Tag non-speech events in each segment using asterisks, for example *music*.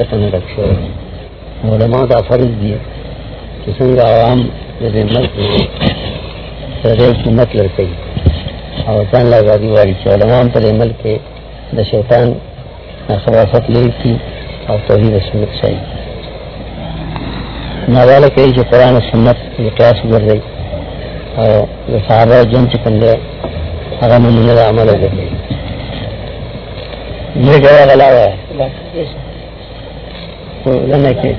واقعات نے رکھے ہوئے علماء دا فرض دیے کہ سنگا عوام جیسے ملک سر حکومت لڑکئی اور تان لگا والی چھ علماء پر عمل کے دا خلافت لے کی، اور توحید سنت چاہیے نوالا کہی کہ قرآن و سنت یہ قیاس گر رہی۔ اور یہ صحابہ جن چکن دے اگر من نے عمل ہو گئی یہ گیا گلا ہے۔ تو لنا کہ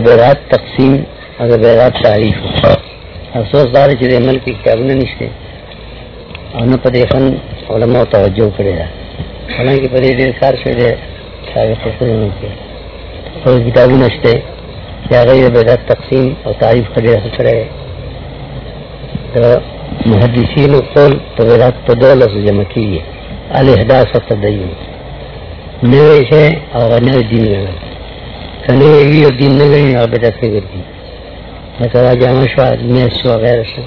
بیرات تقسیم اگر بیرات تعریف۔ افسوس دار چیز عمل کی کتاب نے نشتے اور نہ پدے فن علماء توجہ کرے گا حالانکہ پدے دیر کار سے دے سابق خود نہیں کے اور کتاب نشتے یا غیر بیرات تقسیم اور تعریف کرے رہا کرے تو محدثین قول تو بیرات تو دو لفظ جمع کیے الحداث و تدین نوے سے اور نوے دین لگا کنے ایوی اور دین نگئی اور بدت کے گردی مثلا جامع شوا میس شوا سے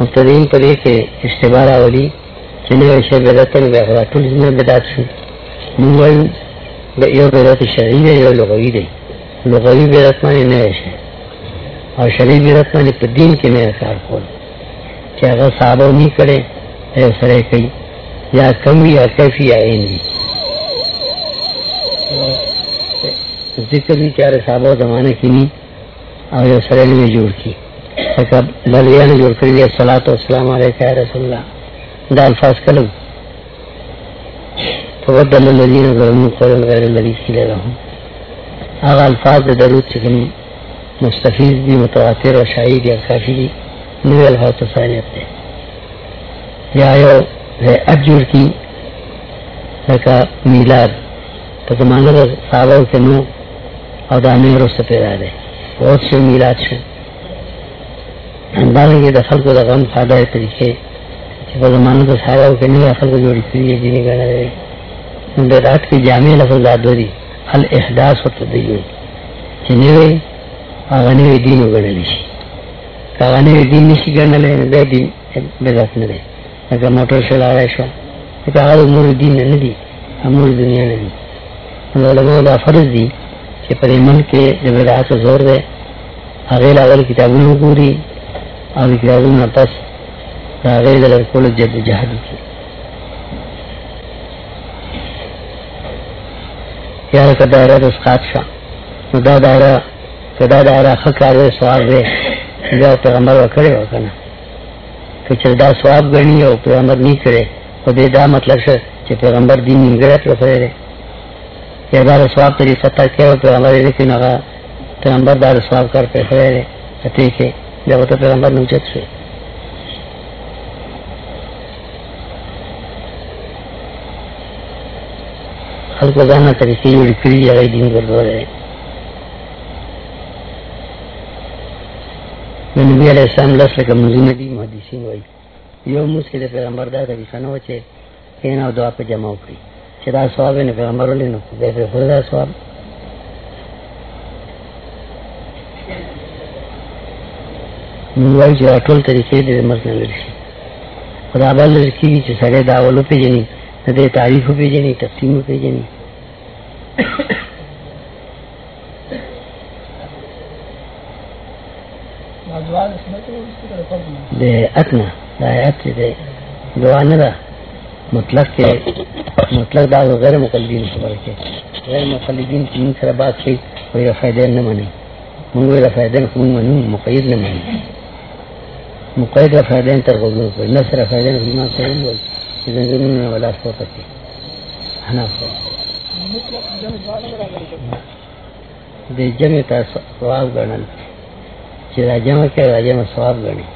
مبتدین پر ایک استبار آولی چنے ویسے بدتن بے اخلا طول زمان بدات سے نوائن یو بدت شرعی دے یو لغوی دے لغوی بدت مانی نوے سے اور شرعی بدت مانی پر دین کے نوے کار کھول کہ اگر صحابہ نہیں کرے اے سرے کئی یا کمی یا کیفی یا این دی ذکر بھی چارے صحابہ زمانے کی نہیں، اور یہ سریل میں جوڑ کی۔ للیا نے جوڑ کر لیا صلاۃ والسلام علیکہ یا رسول اللہ۔ دا الفاظ کلو فبدل الذین ظلموا قولا غیر الذی قیل لهم۔ هغه الفاظ درود چې مستفیض دی متواتر او شاهد یا کافی دی نو الفاظ تو تصانیت دی یا یو اجور کی لکا میلاد۔ تو زمانہ دا صحابہ کے نو اور دا امیر اس سے پیدا دے بہت سے میلاد سے اندازہ یہ دخل کو دا غم فادہ طریقے کہ زمانہ دا صحابہ کے نو دخل کو جوڑی کری ہے، جنہیں گانا دے بیدات کی جامع لفظ دادو دی الاحداث و تدیون چنوے آغانوے دین و گڑا لیشی دین نشی گڑا لے بے دین بیدات ندے اگر موٹر چلا رہا شو کہ هغه امور دین نه دي امور دنیا نه دي علماء دا فرض دي چې په من کې د بدعت زور ده هغه لاول کتابونو ګوري او کتابونو پس هغه د کول جد جهاد کی یا که دایره د اسقاط شو نو دا دایره کدا دایره خکاره سوال ده بیا پیغمبر وکړي وکنه کہ دا سواب گنی اور پیغمبر نہیں کرے۔ تو دے دا مطلب سے کہ پیغمبر دین نگرت رکھے رہے۔ یا دار سواب طریقہ تک کیا پیغمبر لیکن اگر پیغمبر دار سواب کر پہ کھڑے رہے۔ ٹھیک ہے، جب تو پیغمبر نوچت سے خلق جانا طریقے جوڑی کری جگہ دین کر دو رہے۔ یعنی نبی علیہ السلام لس لکه منځونه دي، محدثین وایي. یو موسی د پیغمبر دا طریقه نه و چې کینا دعا په جمع وکړي چې دا ثواب نه پیغمبر ولې نو به په خدا ثواب. نو وایي چې ټول طریقې د مرګ نه لري خدا بل لري چې سره دا ولو پیژني د تعریف پیژني تقسیم پیژني اتنا دا دایات دے دعا نہ دا مطلق کے، مطلق دا غیر مقلدین خبر کے۔ غیر مقلدین کی من سر بات کی کوئی رفائدین نہ مانی من کوئی رفائدین خون منو، مقید نہ مانی مقید رفائدین تر غضو پر نصر رفائدین خون مان سر بول اذن ضمن ولا صوت کی حنا دے جمع تا سواب گنل چې دا جمع کې دا جمع ثواب غني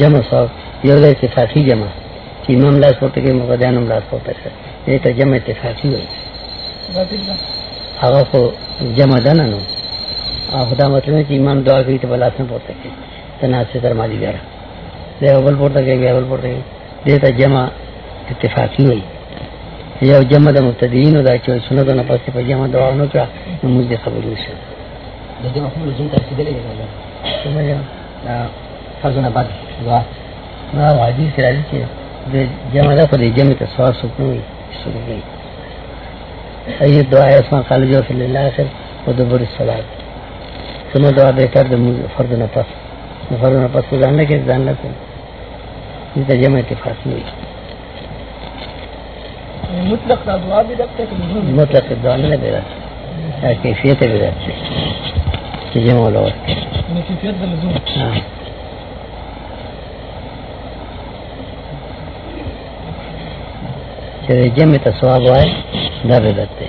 جمع ثواب یو د اتفاقی جمع. چې امام لاس ورته کې مقدان هم لاس ورته کوي دې ته جمع اتفاقی وایي. هغه خو جمع ده نه نو. او دا مطلب چې امام دعا کوي ته بلاس نه پورته کوي. تناسب تر مالی ګره دی اول پورته کوي، بیا اول پورته کوي. دې ته جمع اتفاقی وایي. یو جمع د مبتدیین دا چې سنت نه پس په جمع دعا نو کړه نو موږ دې قبول وشو د دې مفهوم لزوم ته یا دا فرض نه بعد دعا. ما حدیث راځي چې د جمع د په دې جمع ته سوال سکون وي سکون وي. ای دعا اسما قال جو فی الله اخر و دبر الصلاه ثم دعا به کړ د فرض نه پس فرض نه پس ځان نه کې ځان نه کوي دې جمع نه وي. مطلق دعا بھی رکھتے ہیں مطلق دعا نه بدعت کیفیت بدعت چې جمع لور کیفیت د لزوم۔ چې جمع ته ثواب وای دا بدعت دی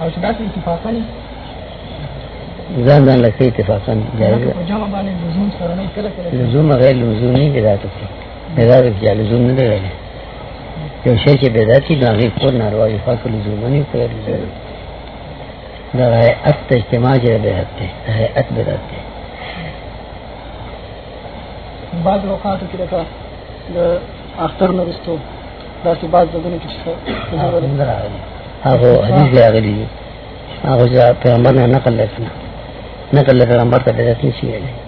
او چې دا اتفاقا ځان ځان لکه اتفاقا جمع باندې لزوم غیر لزوم نه بدعت دی بدعت کې لزوم نه دی یو شی چې دی نو هغه کور ناروا دی خاص لزوم نه کوي دا هيئت اجتماع چې بدعت دی هيئت بدعت دی بعض اوقات کې راځه د اختر نو رستو دا چې بعض دغه کې څه هغه حدیث راغلی هغه پیغمبر نه نقل لکنه نقل له پیغمبر ته بدعت نشي ویلي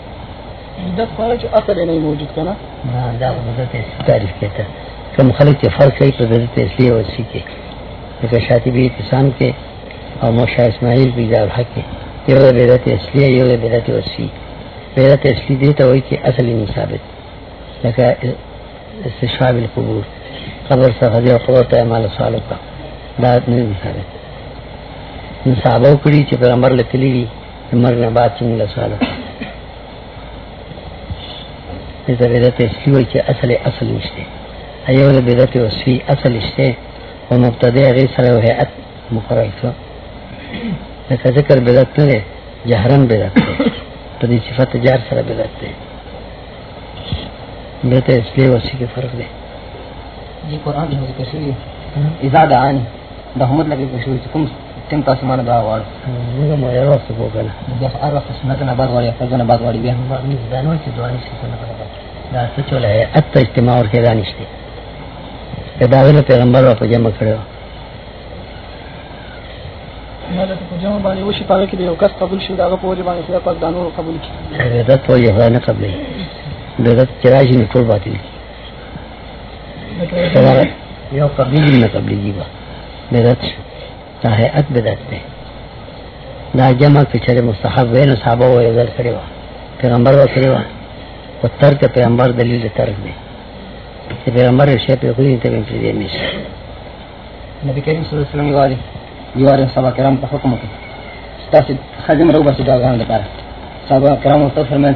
بدعت خو چې اصل نه موجود کنه نه ہاں، دا بدعت تعریف کېته کوم خلک چې فرق کوي په بدعت اصلي او اصلي کې لکه شاطبی اتصام کې او موشا اسماعیل بیزا الحق کې یو د بدعت اصلي یو بدعت اصلي بدعت اصلي دې ته وایي چې اصل نه ثابت۔ لکه استشفاء بالقبور قبر څخه دی او قبر ته اعمال صالح کا۔ دا نه ثابت۔ نو صحابه کړي چې پیغمبر له تللی دي بعد چې موږ صالح۔ ته بدعت اصلي وایي چې اصل اصل نشته ایو د بدعت اصلي اصل نشته او مبتدی غیر سره هيئت مقرر شو. لکه ذکر بدعت نه دی جهرن بدعت دی په دې صفت جار سره بدعت دی بدعت اصلي او اصلي کې فرق دی جی قرآن کې ذکر شوی اذا دعانی. دا هم مطلب کې شوی چې کوم تم تاسو باندې دعا وړ موږ مو یو څه وکړه بیا هر وخت سنت نه بعد وړي فرض نه بعد وړي بیا. دا نو چې دعا نشي څنګه دا څه چولې اته اجتماع ورکې دا نشته. دا غره پیغمبر په جمع کړو. مله په جمع باندې وشي پاره کې یو کس قبول شي داغه په وجه باندې خدای پاک دانو قبول کړي. بدعت په یو نه قبلې بدعت چرایي نه ټول باطل یو قبلې نه قبلې جیبا بدعت دا هيئت بدعت ده دا جمع چې مستحب وینو صحابه و یو ځل کړی و پیغمبر و کړی و ترک پیغمبر دلیل ترک دی. چې پیغمبر شی په خوري ته په دې نشي نبی کریم صلی الله علیه وسلم یواري یواري صحابه کرام ته حکم وکړ تاسو خادم راو باسي دا غان لپاره. صحابه کرام ته فرمایل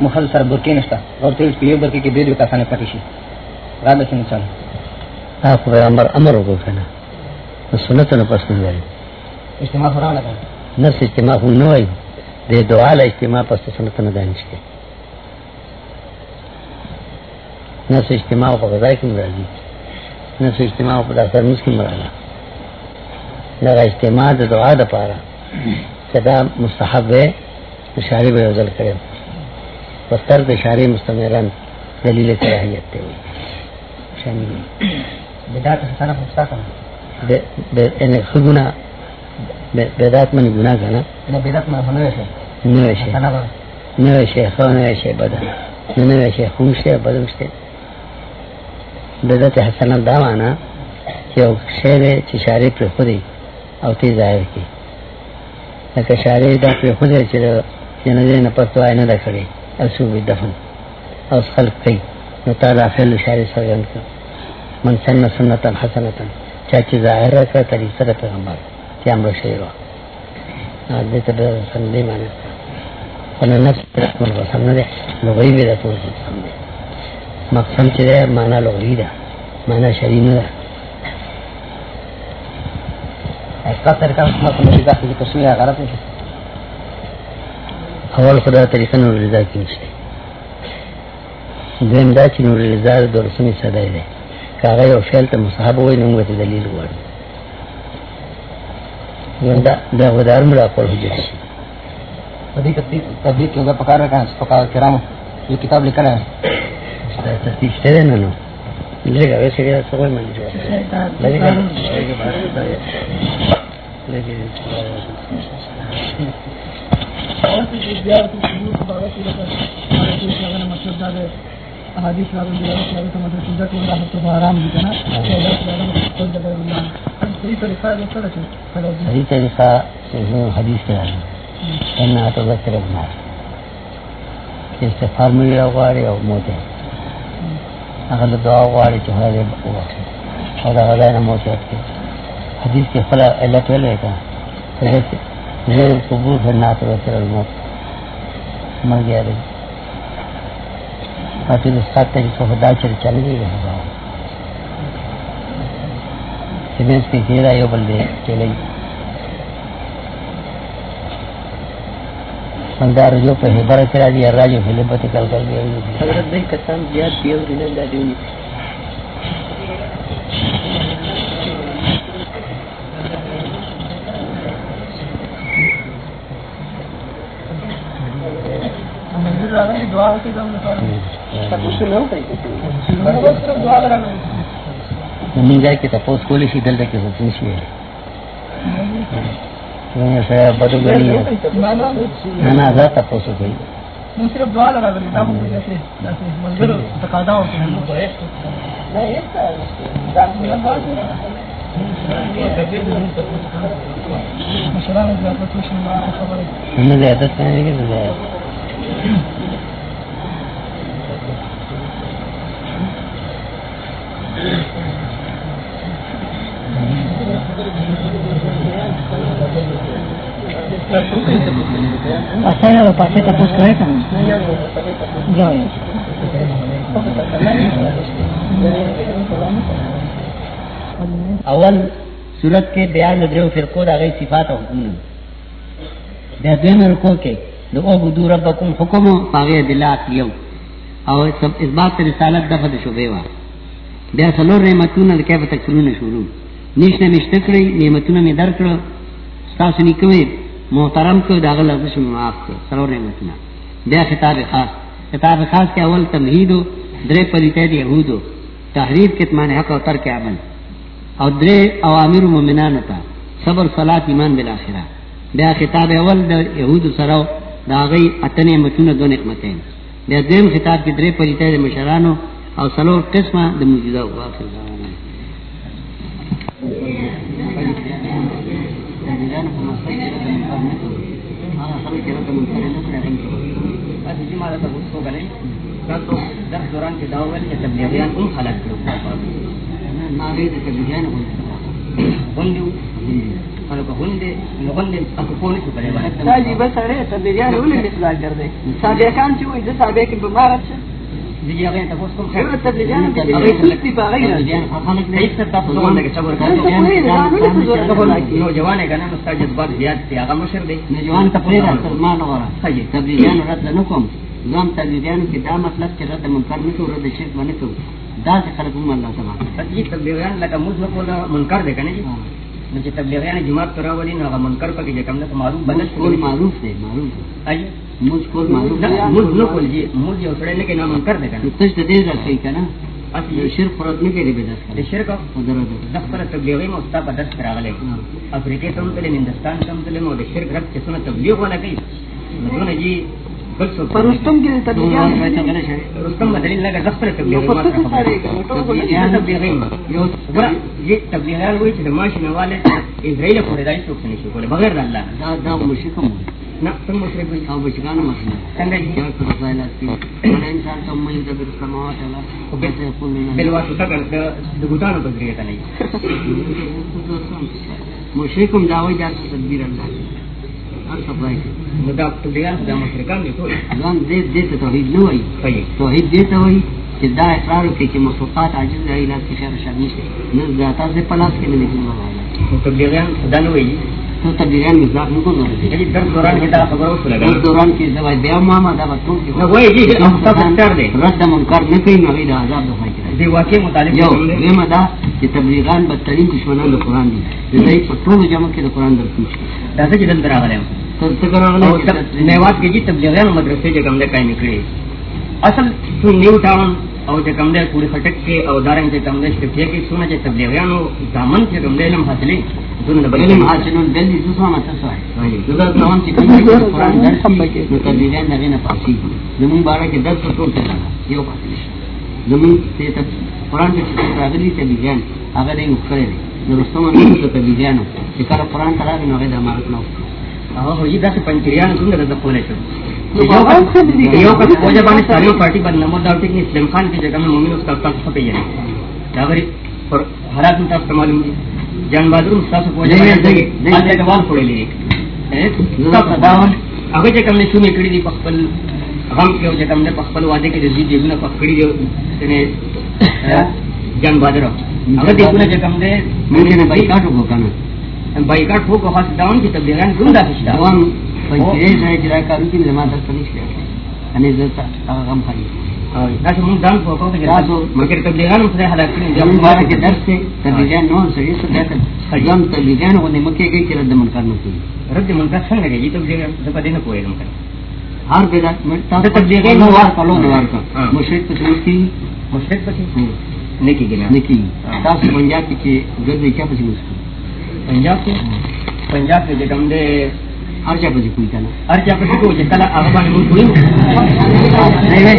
مخل سره برکی نشته. او ته یو برکی کې دیو کسانه پټی شي. راځي څنګه چل هغه پیغمبر امر کنه نو سنت نه پس نه وایي. اجتماع خورانه ده نفس اجتماع هم نه وایي. د دعا له اجتماع پس سنت نه دانشته نفس اجتماع په غذا کې مرادي نفس اجتماع په داسر مس کې مرادي دا اجتماع د دعا د پاره صدا مستحب ہے اشاری به وزل کړي پستر د اشاری مستمرن دلیل ته وي شامل بدعت حسنه فستا کنه د د ان خګنا بدعت من کنه نه؟ بدعت ما هنه شي نه شي حسنه ده نه شي خو نه شي بدل نه شي خو شي بدل بدعت حسنه دا معنا چې یو شی دی چې شارع پر خو او تی ظاهر کی لکه شارع دا پر خو دی چې جنازه نه پاتو نه دا کړی اسو وی دفن او خلق کوي نو تا دا فعل شارع سره کړ من سن سنتا حسنتا چا چې ظاهر کړ طریقه پیغمبر چې امر شی ورو ا دې ته د سن دی معنی ونه نفس من رسم نه ده لغوی به د ټول قسم مقسم چې ده معنا لغوی ده معنا شرعي نه ده ما کوم چې تاسو ذکر شوی غلط نه اول خدا طریقه نور رضا کې نشته دویم دا چې نور رضا د رسمي صدای ده کاغه یو فعل ته مصاحب وای نو ته دلیل وایو وندا دا ودار مړه حجت شي په دې کې تدبیر کې هغه پکاره کړه چې پکاره کرامو یو کتاب لیکل ہے۔ دا تفتیش ته نه نو لے گا ویسے کہ سب من جو لگے گا لگے صحیح طریقہ حدیث کے کرنا تو استغفار ملی موت هغه د دعا غواړي چې هغه وکړي او دا غواړي نه موت وکړي حدیث کې خلا علت ویلې ده حضرت زیر القبور فنات وسر الموت۔ مر گیا رہی دی حاصل استاد ته چې خدا چر چل گئی ہے۔ سینس کې کېدا یو بل دی چلای مندار جو په هبره کرا دی راجو فلبت کل کل دی حضرت دې کسان زیات دی او نه دا دی منګا کې تاسو کولی شي دلته کې حکم شي سره بدو غړي نه نه دا تاسو کوي نو صرف دعا لگا کر دا مو ایسے ایسے منظر تقاضا ہوتے ہیں زیادہ کچھ نہیں خبر ہے۔ نه زیادت نه کېږي Pasaya lo pasé? Ya. اول صورت کے بیان درو فرقو دا غی صفات و حکم بیا دویم رکو کے دو او بدو ربکم حکم پاغی دلات یو او سب اثبات رسالت دفع دا شبیوا بیا سلور نعمتون دا کیف تکفرون شروع نیشن مشتکری نعمتون می در کرو ستاسو محترم کو، دا غل ارزش معاف کو سلور نعمتون بیا خطاب خاص۔ خطاب خاص کے اول تمہیدو درے پریتے دی یہودو تحریر کتمان حق و ترک عمل۔ اور درے اوامر مومنان تا۔ صبر، صلات، ایمان بالاخرہ۔ بیا خطاب اول د یہود سراو دا غی اتنے متون دو نعمتین۔ بیا دیم خطاب کی درے پریتے د مشرانو او سلور قسمه د معجزه او اخر زمانه دوران کے داول یا تبلیغیان ان خلق کرو بس عليه تبليغيان ولا اللي سؤال جردي سابقان شو إذا سابق بمارس تبليغيان تبليغيان باغينا نوجوان کا نام استاد جذبات زیاد تھی آغا مشر دے نجوان تفرید سلمان غورا تبلیغیان رد نکم زم تبلیغیان کی دا مطلب کہ رد منکر نکو رد شرک بنکو دا سے خلق ہم اللہ سبحانہ یہ تبلیغیان لگا مجھ کو منکر دے کنے جی نو چې تبلیغیان جماعت کرا ولی نو هغه منکر پکې چې کوم نه معروف کول معروف دے معروف دے اي مجھ کول معروف دے مجھ نو کول مجھ یو سره نه کې نو منکر دے کنه تش ته دې راځي کنه اسی یہ شرک نه شرک؟ ادھر ادھر د خپل تبلیغي مستا په دست راغلی. افریقې ته هم تللی هندستان ته هم تللی نو د شرک رب چې څونه تبلیغ کوي. نو جی فرستم کې تبليغيان رستم دلیل لگا د خپل تبلیغي نو پتہ څه ساري تبلیغیان تبلیغي یو ګره یہ تبلیغیان وایي چې د ماشین والے اسرائیل پورې دای څوک نشي کولای بغیر الله دا دا مشکم مشرک او مسئلہ څنګه جی۔ انسان سماوات بل واسطه د ګوتانو په ذریعہ نه *laughs* مشرکم تدبیر ہر سپلائی نو دا تبلیغیان دا مشرکان دي ټول ځان دې دې ته توحید وایي صحیح۔ توحید دې ته وایي چې دا اقرار وکړي چې مخلوقات عاجز دی لاس کې خیر شر نشته نه دا تاسو په لاس کې نه لیکل وایي نو تبلیغیان دا نه وایي تو تبلیغیان مزاق نه کوو چې در دوران کې دا خبره وشوله اس دوران کې زوای بیا ما دا وټول کې نو وایي جی تاسو ستار دي رد منکر کوي نو دا عذاب د خوای کړی دی واقع مطالب یو کوم دي دا چې تبلیغان بدترین دشمنان د قران دي. د دې په ټولو جمع درکو دا څه چې دلته راغلی یم. تر څه او کراغله میوات کې جی تبلیغیان مدرسې چې کوم ده قائم کړې. اصل ټول نیو ټاون او چې کوم دی پوری خټک کې او دارنګ چې کوم دی شپې کې سونه چې تبلیغیانو دامن چې کوم دی علم حاصلې دونه بل علم حاصلون دل دې څه ما تاسو وایي دغه نوم چې کوم دی قرآن کې. نو تبلیغیان نه نه پاسي زمون بارے کې درس ټول ته یو نشي زمون ته ته قرآن کې چې راغلي تبلیغیان هغه دې وکړي نو رسول الله ته تبلیغیانو چې کله قرآن تعالی نو هغه د امانت نو هغه یې داسې پنځریان څنګه د کولای شي یو کس فوجا باندې ساریو پارٹی باندې نمبر داوته کې اسلام خان کی جگہ میں مومن اس کا تک څه پیژنې دا غری پر حالات ته تاسو معلوم جان بہادر تاسو فوجا باندې دغه دغه وال پړلې هغه چې کوم نه شومې کړې دي په خپل غم کې چې کوم نه په خپل واده کې د دې دیونه په کړې دي نه جان بہادر هغه دیونه چې کوم نه موږ نه بایکاټ وکړو بایکاټ وو کو خاص داون کې تبلیغان کوم دا شته دوام پنځه ځای چې راکارو کې زما د پنځه شي ان زه هغه غم خالي دا چې موږ دان په کوته کې تاسو مګر تبلیغان په حالات کې زموږ باره کې درس ته تبلیغان نو سړي څه ده ځم تبلیغان غو نه مکه کې چې رد منکر نه کوي رد منکر څنګه کوي تبلیغان د پدې نه کوی هر بدعت کولو نو ورکا مشرک په څیر کې مشرک پکې نه کېږي نه کېږي تاسو پنجاب کې چې ګرځي چا پسې وسو پنجاب کې پنجاب کې کوم دې هر چا پسې کوي کنه هر چا پسې کوي چې کله هغه باندې موږ کوي نه نه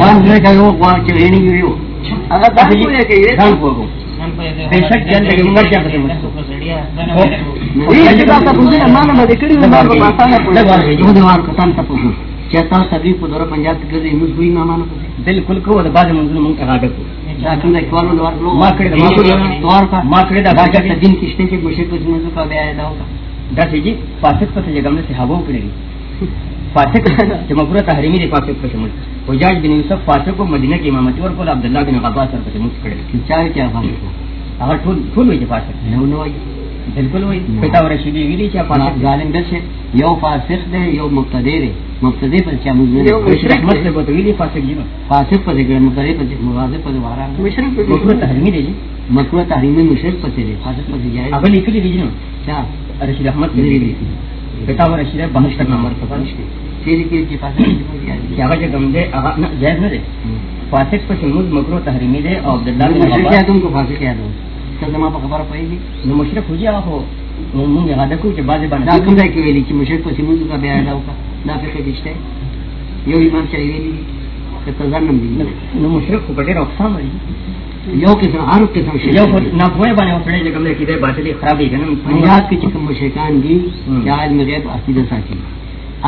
وان نه کوي وان چې نه نیو هغه تاسو یې کوي ځان کوو بیشک جن لګي موږ چا پسې موږ دې چې تاسو په دې معنی باندې کړی نو په اسانه پوهه یو د وار کتان تاسو چې تاسو تبلیغ په دوره پنجاب کې ګرځي موږ وی ما مانو بالکل کو د باز منځ موږ دا ما کړی ما کړی کا ما کړی دا کې مشرک کا بیا دا دا جی فاسق په څه جګم نه صحابو کړی فاسق چې مغفور تحریمی دی فاسق په شمول حجاج بن یوسف فاسق کو مدینه کې امامت ورکول عبد الله بن عباس افغان هغه ټول ټول وی چې فاسق نو نو وایي. بالکل وی پتا ورشي دی ویلي چې فاسق ظالم دل شي یو فاسق دی یو مقتدی دی. مقتدی پر چا موږ یو نه مشرک مسله په ویلي فاسق دی فاسق پر دې مقتدی پر مواظب پر واره مشرک په مغفور تحریمی دی مکروه تحریمی مشرک پر دی. فاسق پر جائز هغه لیکلي دی نو چا؟ رشید احمد لري لیکلي دي پتا ورشي دی 72 نمبر په پاتې تیری کې چې فاسق دی؟ چې هغه چې کوم دی هغه نه جائز نه دی. فاسق په شمول مغفور تحریمی دی او عبد الله بن عباس۔ تم کو فاسق یاد ہو ته زما په خبره پوهیږي نو مشرک هو هغه خو مونږ هغه دکو چې بعضې دا باندې کوم ځای کې ویلي چې مشرک پسې موږ کا بیا دا وکړه دا فقه کې شته یو امام چې ویلي چې تزنم دي نو مشرک خو په ډېر اقسام لري یو قسم هر قسم شي یو خو ناپوهه باندې وسړی چې کوم کیدای باطلې خرابې کنه پنجاب کې چې کوم مشرکان دي۔ چې عالم غیب عقیده ساتي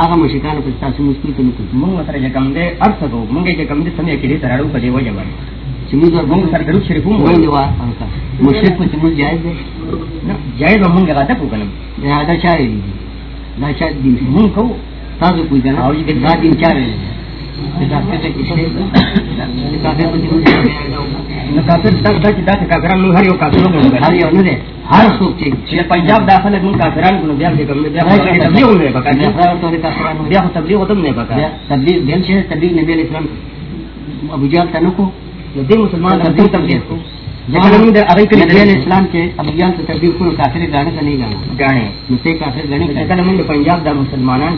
هغه مشرکان په تاسو مشکل کې نه کوي مونږ سره چې کوم دی ارث کو مونږ چې کوم دی سمې کې دې تراړو په دی وجه باندې. چې موږ مونږ سره درو شریف وایي دی واه مشرک پسې موږ جایز دی؟ نه جایز مونږ هغه دکو کنه دا دا چا ویلي دي؟ دا چا دین دی. مونږ کو تاسو کوی کنه او دې دا دین چا ویلي هر یو کافر مونږ هر یو نه دی هر څوک چې پنجاب داخله مونږ کافران کو بیا چې کوم بیا خو تبلیغ نه پکاره بیا خو تبلیغ هم نه پکاره تبلیغ دل شه تبلیغ نبی علیہ ابو جہل ته دې مسلمان تبلیغ تبلیغ کلی کافر کافر چې کړه؟ کله موږ پنجاب مسلمانان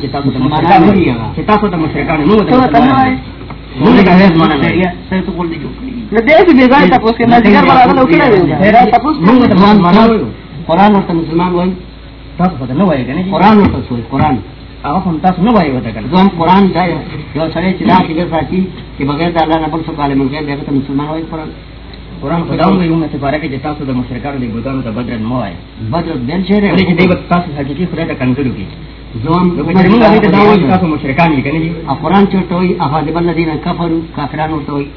مشرکان. قرآن ورته مسلمان قرآن قرآن. قرآن دا چې بغیر مسلمان قرآن. قرآن خدا هم یو نه سپاره کې تاسو د مشرکانو د بوتانو ته بدر نه وایي بدر بل شهر ولې چې دوی تاسو حقيقي خدای ته کنټرول نو چې موږ هغه ته وایو تاسو مشرکان یې کنه دي قرآن چورته وایي افاظب الذین کفروا کافرانو ورته وایي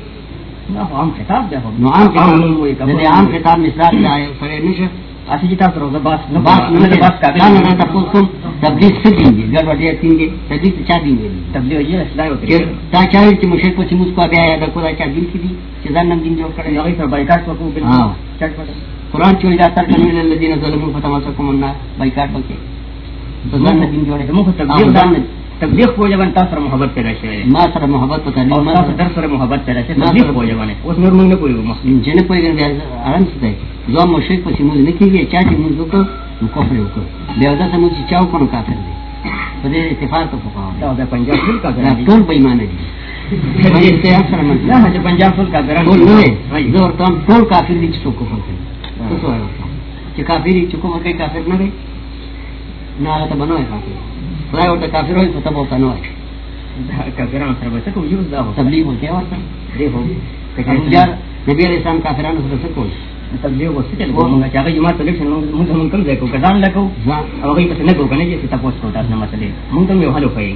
نو عام خطاب دی نو عام خطاب د دې عام خطاب مثال دی سره نشه اسی چې تاسو روزه باس نه باس نه باس دا قابل نه تاسو کوم تبلیغ څه دي ګر وړي تین دي تبلیغ چا دي ویلي تبلیغ یې چې وکړي تا چا چې مشرک په موږ کو بیا دا کولا چا دین کې دي چې ځان نن دین جوړ کړی هغه سره بایکاټ وکړو. بالکل چټ پټ قرآن چې دا تر کنه الذين ظلموا فتمسكهم النار بایکاټ وکړي ځان نه دین جوړ موږ تبلیغ دا تبلیغ په وجه باندې تاسو سره محبت پیدا شوی دی. ما سره محبت نه تاسو ما در سره محبت پیدا شوی تبلیغ سره- په وجه باندې اوس نور موږ نه کوو مخ جن په یوه بیا آرام څه دی زه مشرک په موږ نه کیږي چا چې موږ وکړو نو کفر وکړو بیا دا موږ چې چاو کوو کافر دی په دې اتفاق ته پکاو دا د پنجاب ټول کا دا ټول بېمانه دي پنجاب ټول نه وي زه ورته ټول کافر دي چې څوک کفر کوي. چې کافر چې کومه کوي کافر نه دی نه هغه ته وایي کافر۔ خدای ورته کافر وایي ته به ورته نه وایي کافران سره به څه یو دا تبلیغ ورته ورته دی هو ابو جهل نبی علیہ السلام کافرانو سره څه کوي تبلیغ کوم چې هغه جماعت ته لکشن موږ موږ کوم ځای کو کزان لکو هغه څه نه کو کنه چې تاسو تاسو نه مسلې. موږ هم یو حل کوي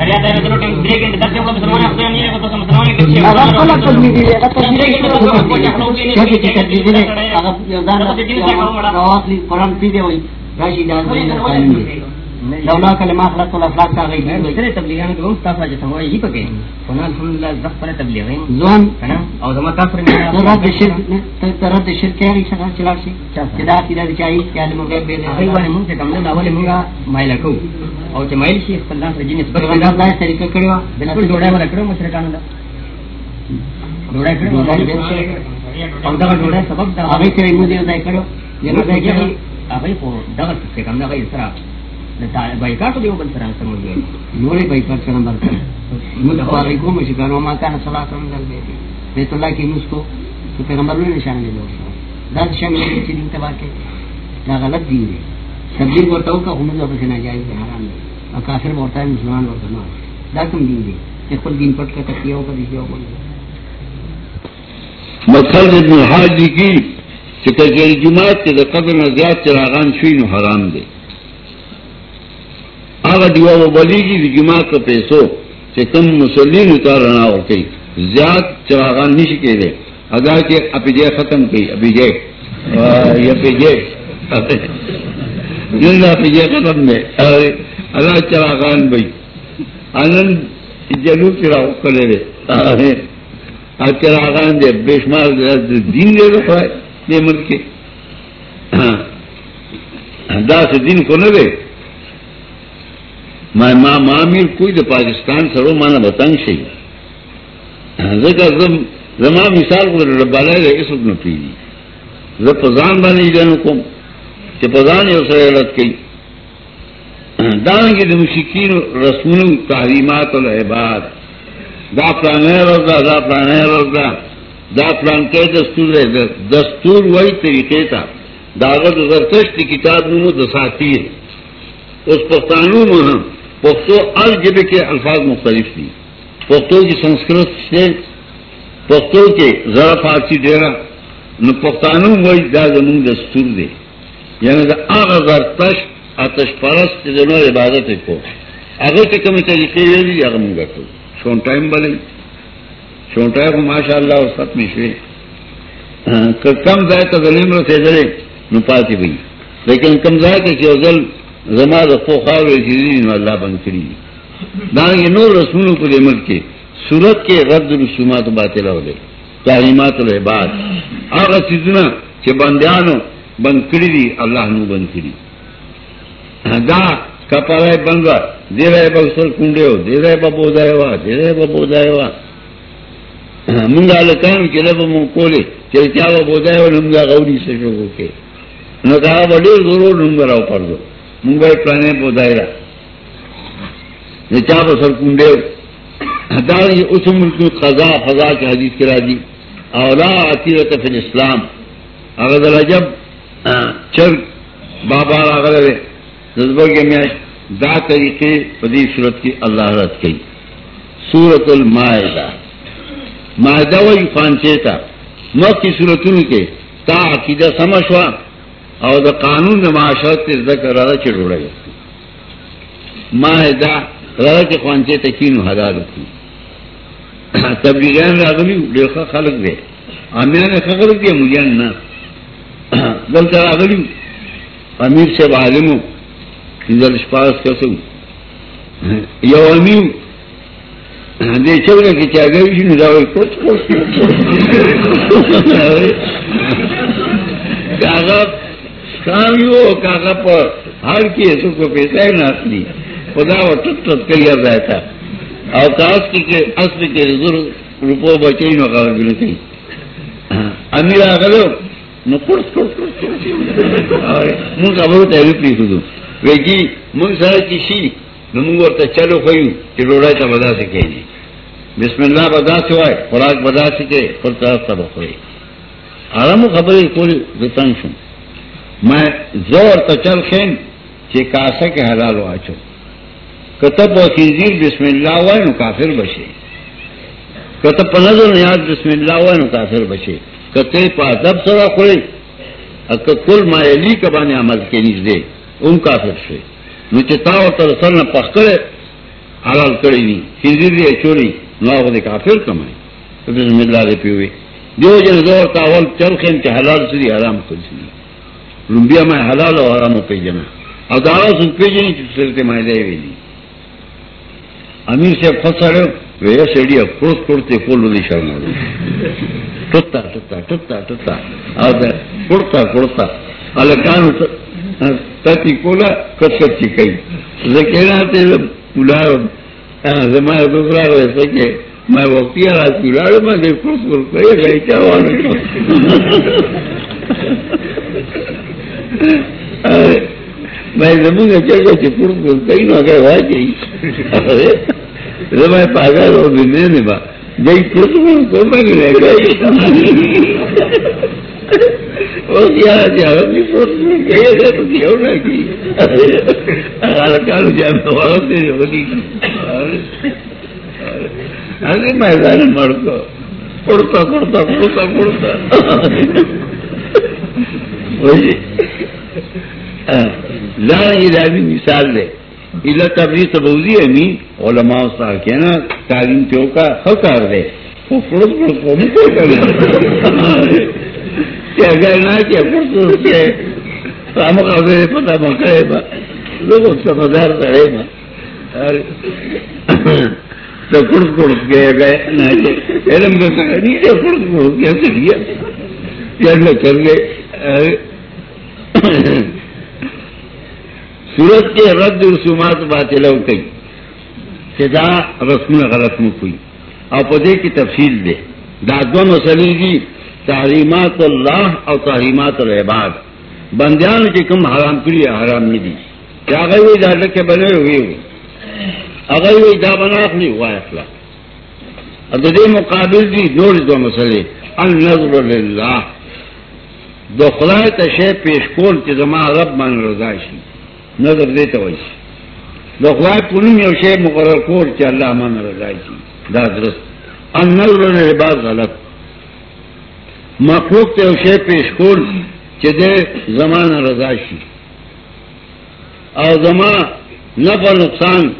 بیا تاسو جن مسکر مر قضا دا لولا کلمه خلق الافلاق کا غي سره تبلیغان کوم تاسو چې څنګه یې پکې فنا الحمدلله زخ پر تبلیغین۔ ځوان کنه او زما تاسو نه ترات شرک ترات شرک کې څنګه چلا شي چې دا چې دا چای چې علم غیب به هغه باندې موږ ته کوم نه اول موږ مایل کو او چې مایل شي خپل لاس رجینې سپر پیغمبر الله طریقه کړو بالکل ډوډۍ ولا کړو مشرکان دا کړو او دا ډوډۍ سبب دا هغه ته موږ دې ځای کړو جنو ځای کې هغه په دغه څه کوم نه سره د بایکاټ دیو بل سره سره موږ نورې به پر څنګه برکت موږ خو هغه چې کانو ما کان صلات هم دل بیت بیت الله کې موږ کو چې پیغمبر له نشان دی دا شامل دي چې دین تبا کې دا غلط دی تبلیغ ورته وکړه هم زه به نه جایز دی حرام دی او کافر ورته مسلمان ورته نه دا کوم دین دی چې خپل دین پټ کړه تکیه او کړي یو بل مدخل ابن حاجی کی چې کجری جماعت کې د قبر نه زیات چراغان شوي نو حرام دی هغه دیوا وبلیږي د جماعت په پیسو چې کوم مسلمان ته رڼا ورکړي زیات چراغان نشي کېدی ادا چې اپیجه ختم کړي اپیجه یا پیجه جن اپیجه ختم نه ادا چراغان وي انن جنوب چراغ کړي دي. چراغان دے بے شمار دین دے رکھا ہے دے ملک کے *coughs* دا سے دین کو نہ دے میں ماں معامر کوئی دے پاکستان سرو مانا بتنگ سے ذکر زما مثال کو ربالا دے اس وقت نہ پی دی. زب پزان بانے جانو کم. کہ پزان یہ اسے علت کی. دانگی دے مشکین رسمون تحریمات العباد. دا پلان روزا دا پلان روزا دا پلان کے دستور ہے دستور وہی طریقے تھا داغت زرتش کی کتاب نمو دساتی ہے. اس پختانوں میں ہم پختو الجب کے الفاظ مختلف تھی پختوں کی سنسکرت سے پختوں کے ذرا فارسی ڈیرا نہ پختانوں وہی دا زمین دستور دے. یعنی دا آغا زرتش آتش پرست دنوں عبادت کو. اگر کہ کمی طریقے لے لی اگر منگا کرو. چھوٹائم بنے چھوٹا کو ماشاء اللہ اور سب مشرے کم ضائع تو غلیم سے جڑے نپاتی بھائی لیکن کم ضائع کے کیوزل زما خوخار اللہ بند کری دان یہ نور رسموں کو عمل کے صورت کے رد رسومات باتیں لو دے تعلیمات العباد. آگا سیزنا کہ بندیانو بند کری دی اللہ نو بند کری دا کپارا بنگا دے رہے با سر کنڈے ہو دے رہے با بودائے وا دے رہے با بودائے وا منگا لکان کے لب من کولے چل کیا با بودائے وا نمگا غوری سے شکو کے نو کہا با دیر ضرور نمگا راو پر دو منگا پلانے بودائے را نچا با سر کنڈے ہو داری اس ملک میں قضا فضا کے حدیث کرا دی اولا عطیرت فی الاسلام۔ اگر جب چر بابا اگر نظبر کے میں دا طریقے پدی صورت کی اللہ رد کی۔ سورت المائدہ۔ معدہ وہی فانچے تھا مت کی صورتوں کے تا عقیدہ سمجھوا اور دا قانون معاشرت کے ذکر رضا چڑوڑے معدہ رضا کے خوانچے تکین ہزار تھی *coughs* تبلیغان راغلی ډېر خلک دي امیان خبر دي مليان نه. *coughs* دلته راغلی امیر سے عالمو انزل شپاس کسو *coughs* یو امیم دې چوره کې چاګوي شنو دا وي کوڅ کوڅ هغه کام کاغا پر ہر کی ایسو کو پیسہ ہی نہ اصلی۔ خدا وہ ٹٹ ٹٹ کر رہتا اور کاغذ کی کہ اصل کے زر روپو بچے نو کاغذ بھی نہیں۔ امیر آگلو نو کرس کرس کرس من کا بہت ہے، روپی خودو وی جی من سارا کسی نو من ورطا چلو خویو چی روڑای تا بدا سکے جی بسم اللہ بدا سوائے خوراک بدا سکے پر طرف تا بخوری آرامو خبری کولی دتن شم۔ میں زور تو چل خیم چی کاسا کے حلال واچو. کتب و خنزیر بسم اللہ ہوئے نو کافر بچے کتب پا نظر نیاز بسم اللہ ہوئے نو کافر بچے کتے پا ادب سرا خوڑے اکا کل ما مائلی کبانے عمل کے نیز دے. ان کافر شوے نو چی تاو تر سر نا پخ کرے، حلال کری نی. خنزیر دے چوری نو آگا دے کافر کمائے بسم اللہ دے پیوے دیو جن زور تاول چل خیم چی حلال سری حرام کل سری لمبیا میں حلال و حرام پہ جنا اور دارا سن پہ جنی سرتے مائے دے ویلی امیر سے خود سڑے وہ سیڑی پڑوس پڑتے کول دی شرما ٹتا ٹتا ٹتا ٹتا اور پڑتا پڑتا الکان تتی کولا، کچھ کئی۔ لیکن تے پولا زما دوسرا ویسے کہ میں وقتی رات پولا میں دے پڑوس پڑتا یہ گئی کیا میں زمین چل گیا چپڑ کو کئی نہ گئے وہاں چاہیے میں پاگل ہو دنے نے با گئی پڑ کو میں لے گئی وہ کیا جا رہی پڑ گئی ہے جی، تو کیوں نہ کی۔ اگر کال جا تو ہوتے ہوگی ارے میں زار مر کو پڑتا پڑتا پڑتا پڑتا۔ وہی لائی مثال دے الا تبری تبوزی امی علماء استاد کہنا تعلیم پیو کا خکار دے وہ کو گئے کے کام دے پتا مکرے با کرے با تو گئے گئے نا علم کا نہیں دیا کر گئے سورت کے رد رسومات باطل کئی دا رسم غلط مکوئی اور پودے کی تفصیل دے۔ دادو مسلی دی، تحریمات اللہ اور تحریمات العباد۔ بندیان کے کم حرام کری حرام نہیں دی۔ کیا اگر وہ ڈالر کے بنے ہوئے ہوئے۔ اگر وہ دا بنا نہیں ہوا اخلا اور دے مقابل دی دو دو مسئلے۔ النظر للہ۔ دو خدا تشے پیش کول کے زما رب مان رضاشی نظر دیتا ویسی دو خواہ پنم یو شے مقرر کور چا اللہ مان رضائی چی دا درست. ان نظر لعباد غلط. مخلوق تے یو شے پیش کول چا دے زمان رضاشی او زمان نفع نقصان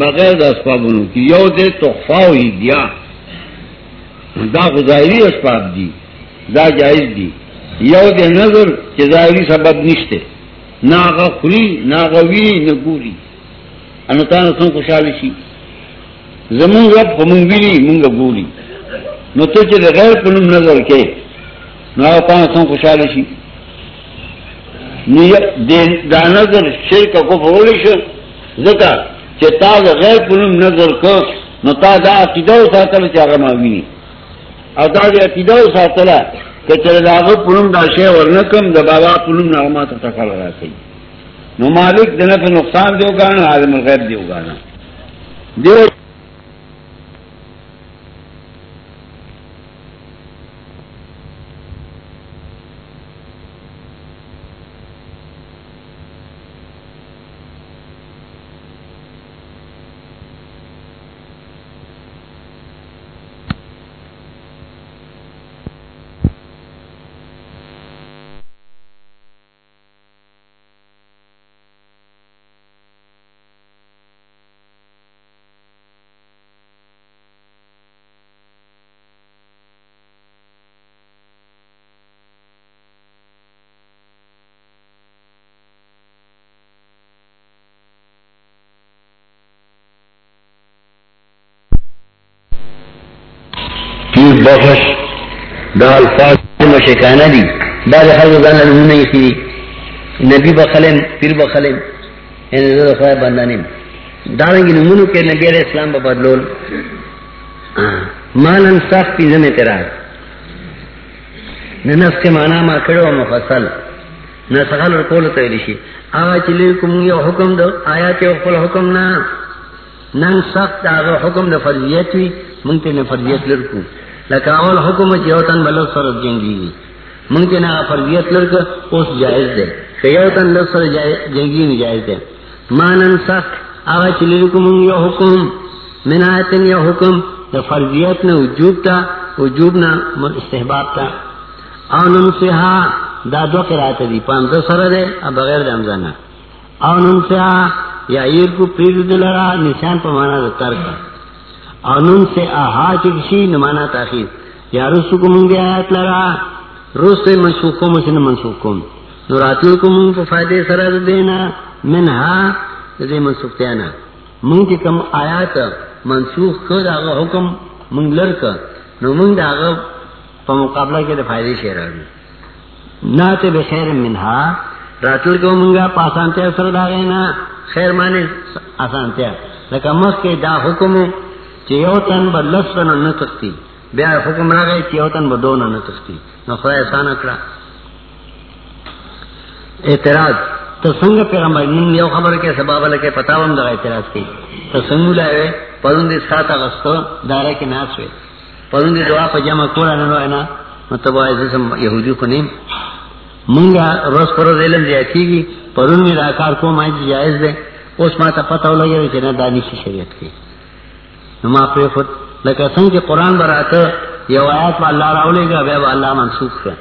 بغیر دا اسبابنو کی یو دے تخفاو ہی دیا دا غزائری اسباب دی دا جائز دی یو دے نظر چا ظاہری سبب نشتے. نہ آگا خری نہ آگا وی نہ گوری. انتان سن خوشحال سی زمون رب خمون ویلی منگا گوری. نو تو چلے غیر پنم نظر کے. نو آگا پان سن خوشحال سی دا نظر شرک کو فولی شر ذکا چه تا دا غیر پنم نظر کو، نو تا دا عقیدو ساتل چه آگا ماوینی او دا دا عقیدو ساتل کہ چلے داغ پنم دا ورنکم دا بابا پنم نغمات تکل را سی نو مالک دنف نقصان دیو گانا عالم الغیب دیو گانا دیو بخش یعنی دا الفاظ مشکانہ دی دا دا خلق دانا نمونہ یکی دی نبی بخلم پیر بخلم یعنی زو خدای بنده نیم دارنگی نمونو کے نبی علیہ السلام با بدلول. مانن سخت پیزم اعتراض ننس کے مانا ما کرو مفصل. نسخل رکول تیلیشی آغا چلی کم یو حکم دو آیات یو خل حکم نا نن سخت آغا حکم دو فرضیت وی منگتے نے فرضیت لرکو لکا اول حکم چیوتن بلو سرد جنگی وی منگتے نا فرضیت لرکو اس جائز دے۔ کیوتن لو سرد جنگی وی جائز دے۔ مانن سخت، آغا چلی کم یو حکم من آیتن یو حکم دو فرضیت نا وجوب تا، وجوب نا استحباب تا۔ آنن سے ہاں دا دو قرآت دی پانز سر دے بغیر دمزانا آنن سے ہاں یا ایر کو پیر دلرا، نشان پا مانا دا ترکا آنن سے آہا چکشی نمانا تاخیر. یا رسو کو منگی آیت لرا روز سے منسوخ کو مسن منسوخ کو نوراتیو کو منگ پا فائدے سر دینا. من ہا دے منسوخ تیانا منگ کی کم آیات منسوخ کر آغا حکم منگ لرکا نو منگ دا آغا پا مقابلہ کے دفائدے شیر آگی. ناتے بخیر منہا. راتل کو منگا پاسانتیا سر داغینا خیر مانے آسانتیا لکا مخ کے دا حکم چی یو تن با لس تن نتختی. بیا حکم را گئی چی یو تن با دون نتختی. نو خدای احسان اکڑا. اعتراض. تو سنگ پیغمبر، نن یو خبر کے سباب لکے پتاوم دا اعتراض کی. تو سنگو لائے پرندی سات اغسطو دارے کے ناس وے پرندی دعا پا جمع کورا ننو اینا مطلب آئے جسم یہودی کو نیم. منگا روز پر روز علم زیادتی گی پرون میں راکار کو مائی جائز دے. اس ما تا پتہ ہو لگے کہ نہ دانی سی شریعت کی. نما پر خود لکہ سنگ کے قرآن براتا یہ آیات با اللہ راولے گا بے با اللہ منسوخ ہے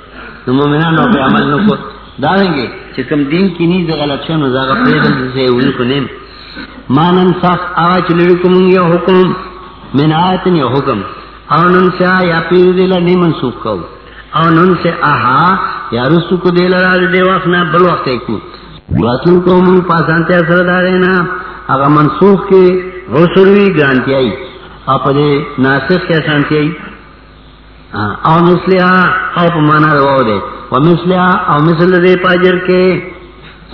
نو مومنان نو پہ عمل نو کو داریں گے چکم دین کی نیز غلط شن و زاغ پریدل جسے ان کو نیم مانن صف آوا چلرکم یہ حکم، من آیتن یہ حکم. آنن سے یا پیر دیلا نہیں منسوخ کو آنن سے آہا یا رسو کو دیلا را دے وقتنا بل وقت کو رسول کو من پاسانتے اثر دارینا اگا منسوخ کے غسروی گرانتی آئی آپ دے ناسخ کے سانتی آئی او مثلیا او پمانا رو دے۔ و مثلیا او مثل دے پاجر کے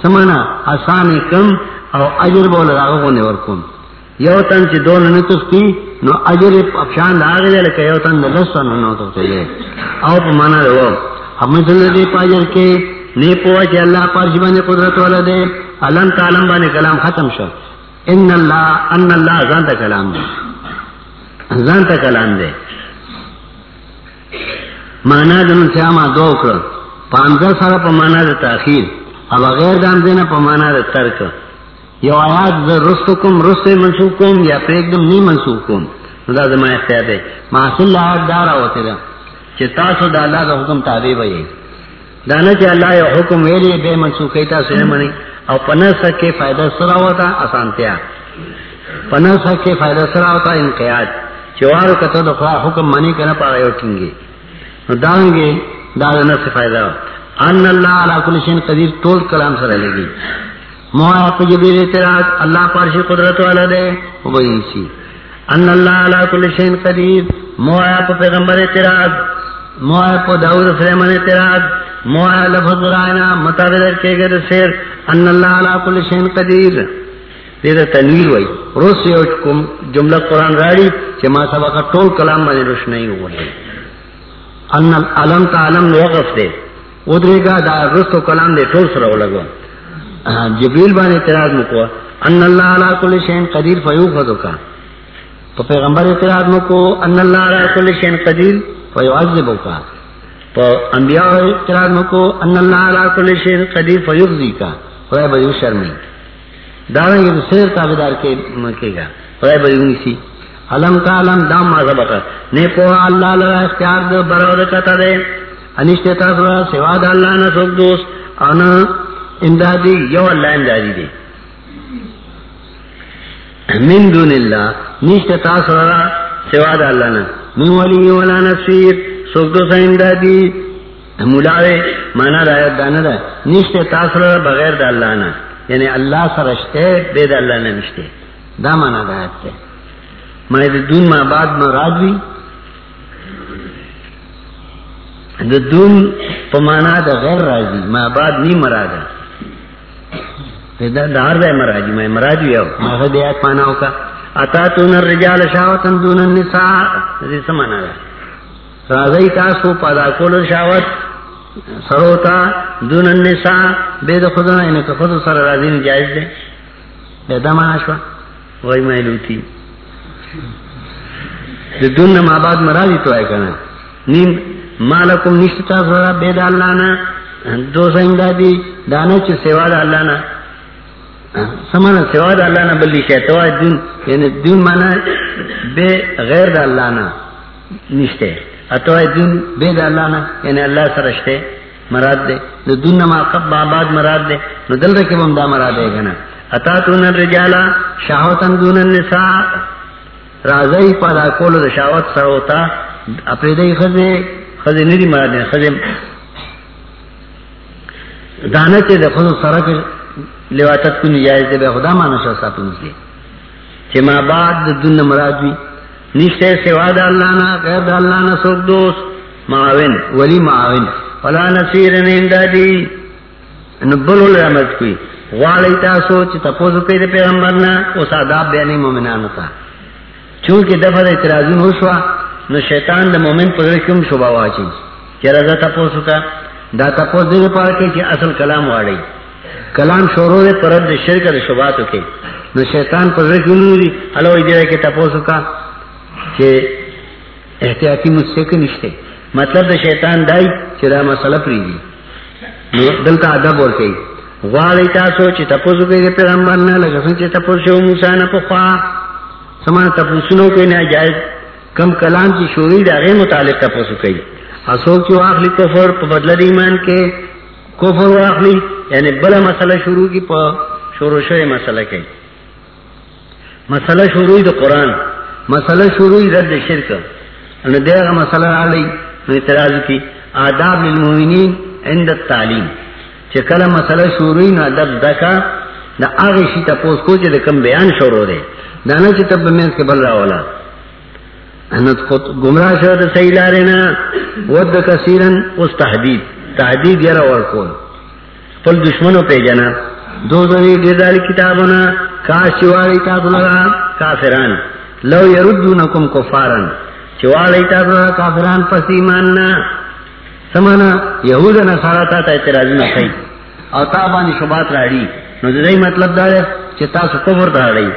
سمانا آسان کم او اجر بول راغو کو ورکون یو تن چی دول دون نتسکی نو اجر افشان دا آگے دے، لکہ یو تن دا لسا نو نو تو چلے او پا مانا دے وہ اب مثل دے پاجر کے نی پوا چی اللہ پارش بانے قدرت والا دے۔ علم تعلم بانے کلام ختم شو۔ ان اللہ ان اللہ زانتا کلام دے۔ زانتا کلام دے مانا دن سیاما دو کر پانزہ سارا پا مانا دا تاخیر اب غیر دام دینا پا مانا دا ترک. یو آیات دا رستکم رست منسوخ کم یا پریکدم نی منسوخ کم دا زما اختیار دے محصول آیات دارا ہوتے دا چی تاسو دا اللہ دا حکم تابع بھئی دانا چی اللہ یا حکم ویلی بے منسوخی تاسو نمانی او پنر سکے فائدہ سرا ہوتا آسانتیا پنر سکے فائدہ سرا ہوتا انقیاد. چوارو کتا دا خواہ حکم منی کنا پا غیو کنگی نو دانگے، دا دا نفس فائدہ۔ ان اللہ علا کل شین قدیر طول کلام سر لگی۔ مویا پا جبیر اعتراض، اللہ پارشی قدرت والا دے۔ وہ بھئی سی ان اللہ علا کل شین قدیر مویا پا پیغمبر اعتراض۔ مویا پا داود سلیمان اعتراض۔ مویا لفظ رائنا مطابق کے گئے سیر ان اللہ علا کل شین قدیر۔ دیتا تنویر وئی روز سے جملہ قرآن راڑی کہ ما سبقا طول کلام مجھے روشنائی ہوا ہے ان علم تا علم وقف دے۔ ادرے گا دا رست و کلام دے ٹھول سرو لگو جبریل بان اعتراض مکو ان اللہ علا کل شین قدیر فیوق حدو کا تو پیغمبر اعتراض مکو۔ ان اللہ علا کل شین قدیر فیعذبو کا تو انبیاء اعتراض مکو۔ ان اللہ علا کل شین قدیر فیوق دی کا خدای بیو شرمی داریں گے تو سیر تابدار کے مکے گا۔ خدای بیو نیسی علم کا علم، دام ما سبقا نے پوہا اللہ لگا اختیار دو برود کتا دے۔ انشتے تاثرہ سوا دا اللہ نا سوک دوست۔ انا امدادی، یو اللہ امدادی دے۔ من دون اللہ، نشتے تاثرہ سوا دا اللہ نا من ولی ولا نصیر، سوک دوست امدادی۔ ملاوے مانا دا آیت دانا دا نشتے تاثرہ بغیر دا اللہ نا یعنی اللہ سرشتے بے دا اللہ نا نشتے دا مانا دا آیت تے۔ میں دون ما بعد مراد بھی۔ دا دون پمانا دا غیر راضی ما بعد نہیں مراد دار دے مراجی میں مراجی ہو میں دیات پاناو کا اتاتون الرجال شاوتن دون النساء۔ یہ سمانا ہے رازی تاسو پادا کول شاوت سروتا دون النساء۔ بے بید خودنا انکا خود سر رازی نے جائز دے بیدا مانا شوا وہی میں لوتی دون ما بعد مرادی تو ہے کنا نیم مالکم نشتا سورا بید اللہ نا دو سنگا دی دانا چھ سوا دا اللہ نا سمانا سوا دا اللہ نا بلی شیطوا دون. یعنی دون مانا بے غیر دا اللہ نا نشتے اتوا دون بے دا اللہ نا یعنی اللہ سرشتے مراد دے. دو دون ما قب آباد مراد دے. نو دل رکے بم دا مراد دے گنا. اتاتون الرجالا شاہوتن دون النساء. رازی پادا کولو دا شاوت سروتا. اپریدی خزے. خزے ندی مراد دے. خزے دانا چے دے خزو سرک لواتت کو نجائز دے. بے خدا مانا شاہ ساپی مسلی چے ما بعد دا دن مراد بھی نشتے سوا دا اللہ نا، غیر دا اللہ نا سوک دوست. معاون، ولی معاون. ولا نصیر اندادی نبلو لرمت کوئی. غالی تاسو چی تپوزو کئی دے پیغمبرنا اس آداب بیانی مومنانو تا. چونکہ دفع دا اعتراضون ہوشوا نو شیطان دا مومن پر رکم شبا واچی. چی رضا تپوزو کا دا تپوز دے پار کے چی اصل کلام واڑی. کلام شورو دے پرد دے شرک دے شباتو کے نو شیطان پر رکم دی علو ایدیرہ کے تپوزو کا، چی احتیاطی مجھ سے کنشتے مطلب دا شیطان دائی چی دا مسئلہ پری دی نو دلتا عدب اور کئی غوالی تاسو چی تپوزو کئی دے پیغمبرنا لگسن چی تپوز شو موسیٰ نا پخوا سمان تپوسنو کئی نا جائز کم کلام کی شوری دا غیر متعلق تپوسو کئی اصوک چی واخلی کفر پا بدل ایمان کے کفر واخلی یعنی بلا مسئلہ شروع کی پا شروع شوئے مسئلہ کئی مسئلہ شروع دا قرآن مسئلہ شروع رد شرک. انہا دیگا مسئلہ آلی اعتراض کی، آداب للمومنین عند التعلیم. چکل مسئلہ شروعی نو ادب دکا دا آغی شی تپوس کو چی دا کم بیان شروع دے دانا چی تب بمینس کے بل راولا انت خود گمراہ شو دا صحیح لارینا ود کثیرن اس تحدید تحدید یرا ورکول پل دشمنو پی جنا دو زنی دیدالی کتابنا کاش چوالی تاتو لگا کافران. لو یردونکم کفارن چوالی تاتو کافران پس ایماننا سمانا یہود نصارا تا تا اعتراضی نخی او تا بانی شبات راڑی۔ نو دائی مطلب دا ہے چی تاسو کفر دا راڑی۔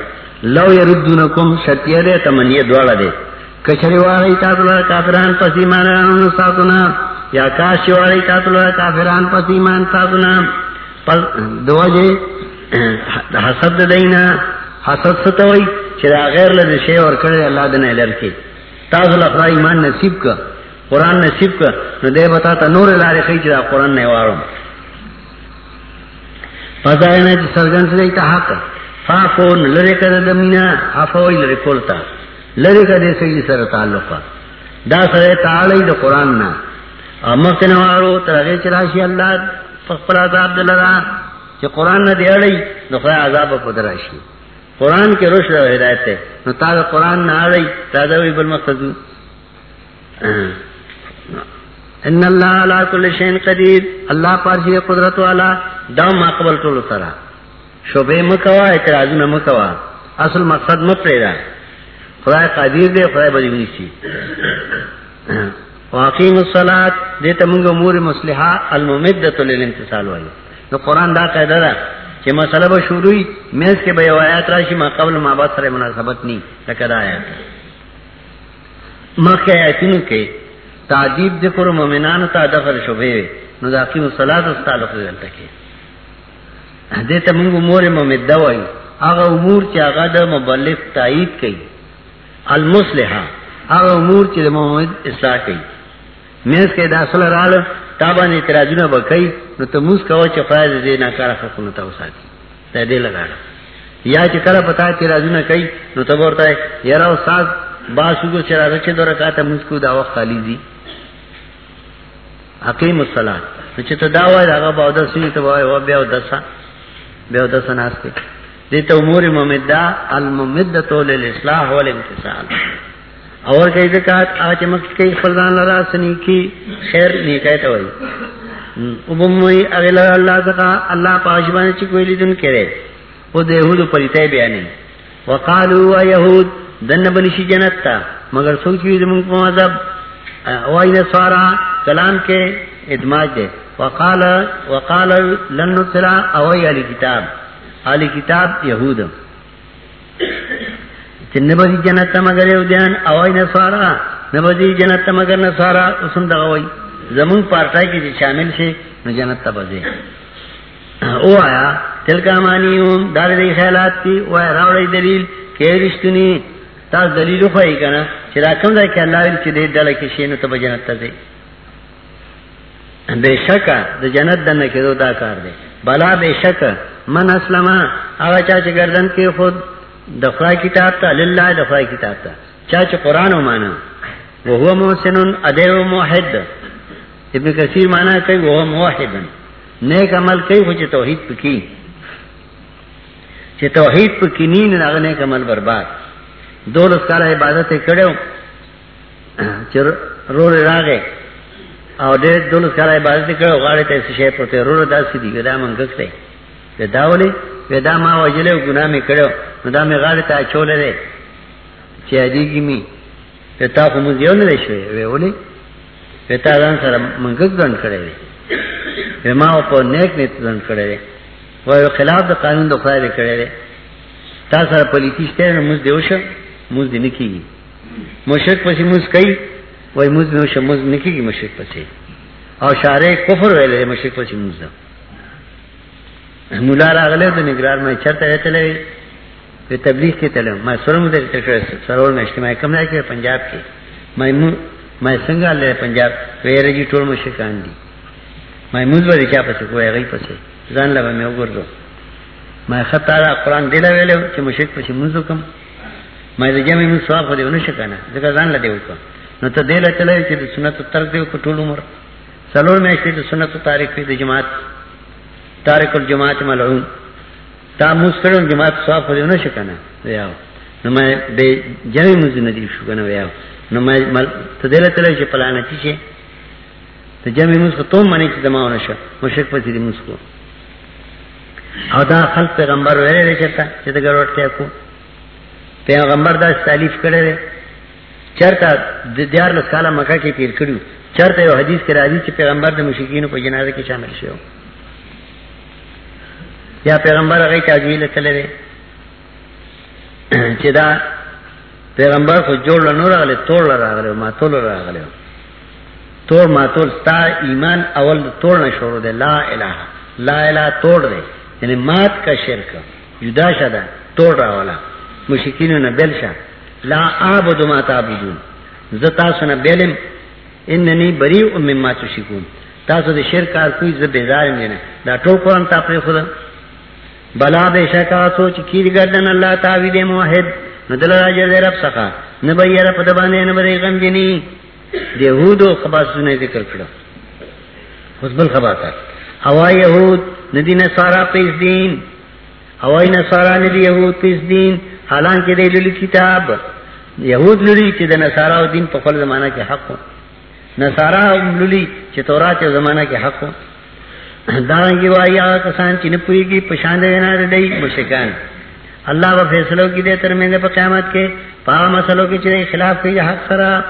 لو یردونکم شتیه دے تمنیه دوارا دے۔ کچھری والی تاسو لگا کافران پس ایماننا ساتونا یا کاش والی تاسو لگا کافران پس ایمان ساتونا پس دو دواجے حسد دینا، حسد ستوئی چرا غیر لدے شے اور کرے اللہ دنے لرکی تاسو لگا ایمان نصیب کا قرآن نصیب کا نو دے بتا تا نور لارے خی چرا قرآن نے وارم فضائنا چی سرگن سے دیتا حق. فافون لرے کر دمینا حفوئی لرے کولتا لرے کر دے سیدی سر تعلقا دا سر تعالی دا قرآن نا مخت نوارو ترغی چراشی اللہ فقبل عذاب دلرا چی قرآن نا دے اڑی نو خواہ عذاب پدراشی قرآن کے رشد و ہدایت ہے. نو تا دا قرآن نا اڑی تا دا وی بالمقصدو ان اللہ علا کل شین قدیر، اللہ پارشی جی قدرت والا دام ما قبل طول سرا شبہ مکوا اعتراضون مکوا. اصل مقصد مپریدا خدای قدیر دے، خدای بدی نیسی واقیم الصلاة، دیتا منگا امور مسلحہ الممدت للانتصال والی. نو قرآن دا قیدہ دا. کہ مسئلہ با شروعی میز کے بے آیات راشی، ما قبل ما بعد سر مناسبت نہیں لکہ آیات. ما کے آیتنو کے تعجیب ذکر مومنان تا دخل شبه نو دا قیم الصلاة اس تعلق دلتا کے دیتا منگو امور ممدہ وائی آغا امور چی آغا دا مبلغ تائید کئی. المصلحہ آغا امور چی دا محمد اصلاح کئی. میز کے دا صلح رال تابان اعتراضونا بکئی نو تموز کوا چی فائد دے ناکارا خلقونا تاو ساتی دا دے لگا یا چی کلا پتا اعتراضونا کئی نو تبورتا ہے یرا استاد باسو کو چرا رچے دو رکاتا موز کو دا وقت خالی دی حقیم الصلاة. چې ته دا وای هغه به د سې ته وای او بیا د سا بیا د سا ناس کې دې ته امور ممدہ الممدۃ للاصلاح والامتثال. اور کئی ذکات آج مکس کئی خلدان لرا سنی کی، خیر نیکای تا وای وبموي اغل الله تقا الله پاشبان چ کوئی لیدن کرے۔ او دیہود پریتے بیان وقالوا يهود دن بنشی جنت تا، مگر سن کی زمون کو عذاب۔ وای نصارا کلام کے ادماج دے۔ وقال وقال لن نصرا او علی کتاب۔ علی کتاب یہود۔ نبی جنت مگر یودیان او نصارا نبی جنت مگر نصارا اسم دغوی زمون پارٹائی کی شامل سے نو جنت تبزے او آیا تلکا مانیون دار دی خیالات تی، او آیا راوڑی دلیل کہ رشتنی تاس دلیل خواہی کنا چرا کم دا کہ اللہ ویل چی دے ڈالا کی شینو تب جنت تزے بے شک، دا جنت دن کے دو دا کار دے بلا بے شک، من اسلم، آغا چاچ گردن کے خود دفرائی کتاب تا، للہ دفرائی کتاب تا۔ چاچ قرآن و مانا وہ وہو محسنن ادیو موحد۔ ابن کثیر مانا کئی، وہو موحدن نیک عمل کئی خوچ توحید پکی۔ چھ توحید پکی نین ناغ نیک عمل برباد۔ دولس کالا عبادت کڑیو چھ رو راگے او ډېر دولس کاله عبادت کڑے کړو غاړه ته څه شی پروت ورو داسې دی، ودا منګک دی ودا ولې ودا ما وجلې ګناه مې کړو نو دا مې غاړه ته چولې چې اجیږي می ته تا کوم یو نه شي وی ولې؟ ته تا ځان سره منګک ځان کړې وی ما او په نیک نیت ځان کړې وای خلاف د قانون د خدای کړې تا سره پولیټیشته نو موږ دیوشه موږ دې نه کیږي. مشرک پسې موږ کوي وای موز نو شموز نکیږي مشرک پسې. او شارع کفر ویلې مشرک پسې موز ده مولا راغله د نگران مې چرته وتلې په تبلیغ کې تلم ما سره مو درته سرور مې اجتماع کوم نه کې پنجاب کې مې مو مې څنګه له پنجاب ویره جی ټول مشرکان دي مې موز ورې چا پسې کوی غي پسې ځان لا مې وګورځو مې خطا قرآن دی له ویلو چې مشرک پسې موز وکم مې د جمع مو ثواب خو دې ونه شکنه ځکه ځان لا دی وکم نو ته دله چلے چې د سنت تر دې کو ټول عمر۔ سلور مې چې د سنت تاریخ د جماعت۔ تاریخ الجماعت ملعون۔ تا موس مسکرون جماعت صاف دی نه شکنه ویاو. نو مې به جمع مز نه دی شو ویاو. نو مې ته دله چلے چې پلان چی شي. ته جمع مز کو ته منی چې دماونه شه مشرک پتی دی مز کو او دا خلق پیغمبر ویلې چتا چې دا ګروټ کو. پیغمبر دا تعلیف کړي چرته د دیار له کاله مکه کې تیر کړو چرته یو حدیث کې راځي چې پیغمبر د مشرکین په جنازه کې شامل شو یا پیغمبر هغه تعجیل کړي *clears throat* چې دا پیغمبر کو جوڑ خو جوړ نه راغله توړ راغله ما توڑ تول راغله توړ ما تول ستا ایمان اول توړ نه شروع ده لا اله. لا اله توړ ده یعنی مات کا شرک. جدا شدا توړ راواله مشرکین نه بل شه. لا اعبد ما تعبدون. زتا سن بیلم. اننی بریء مما تشركون تاسو د شرک کار کوئی ز بیزار نه یعنی. دا ټول قرآن تا پر خدا بلا بے شکا سوچ کیر گردن اللہ تعالی دے موحد ندل راجر دے رب سخا نبی رب دبانے نبی غم جنی۔ دیہود و خباس نے ذکر کرو خزبل خباسات ہوائی یہود، ندی نصارا پیس دین۔ ہوائی نصارا ندی یہود پیس دین۔ حالانکہ دے للی کتاب۔ یہود للی چې د نصارا او دین په خپل زمانہ کې حق ہو۔ نصارا للی چې تورات او زمانہ کې حق ہو۔ دارنگی وائی آگا کسان چی نپوئی کی پشاندے دینا ردئی مشکان اللہ و فیصلوں کی دے ترمیندے پا قیامت کے پاہ مسئلوں کی چی خلاف کی حق سرا۔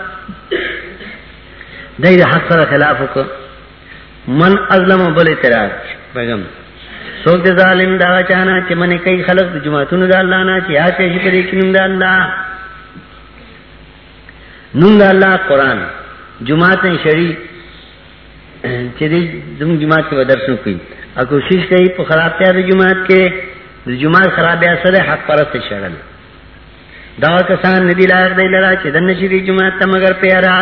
دی حق سرا خلاف کو۔ من ازلم و بل اعتراض۔ پیغم سوک دے ظالم دا چانا چی من کئی خلق دا جماعتون دا اللہ نا چی آتے شی پر ایکنیم دا اللہ۔ نون دا اللہ قرآن۔ جماعتیں شریع چې دې زموږ جماعت کې درسونه کوي. او کوشش کوي په خرابتیا د جماعت کې، د جماعت خرابیا سره حق پرست شړل. دا کسان ندی لایق دی لرا چې د نشری جماعت ته مگر پیارا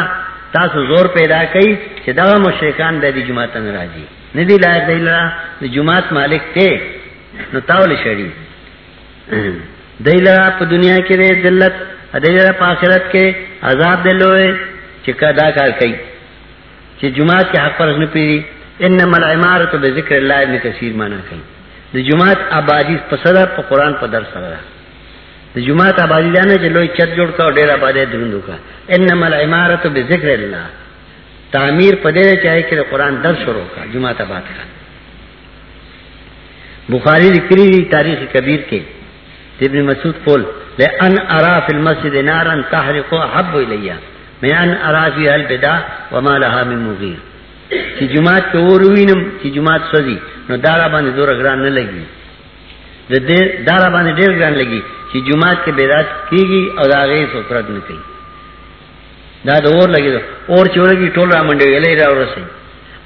تاسو زور پیدا کوي چې دا مشرکان د دې جماعت نه راځي. ندی لایق دی لرا د جماعت مالک ته. نو تاول شړی دیلرا په دنیا کې د ذلت دیلرا په آخرت کې عذاب دلوي چې کدا کار کوي چې جمعات کې حق فرض نه پیری، انما العمارة بذکر الله ابن کثیر معنا کوي د جمعات آبادی په صدر په قران په درس سره د جمعات آبادی دانه چې لوی چت جوړ کا ډیر آبادی دروندو کا۔ انما العمارة بذکر الله تعمیر پدے چاہے کہ قرآن در شروع کا جمعہ تباد کا۔ بخاری ذکری تاریخ کبیر کے۔ ابن مسعود قول لأن ارا فی المسجد نارا تحرق حب الیہ۔ میں ان ارا فی وما لها من مغیر چی جماعت کے اور وینم، چی جماعت سوزی، نو دارا باندې دور گران نہ لگی د دارا باندې ډیر گران لگی چی جماعت کے بیدات کیگی او دا غیر سوکرت نہ کی دا د اور لگی دو اور چولگی ټول را منډه ویلې را ورسې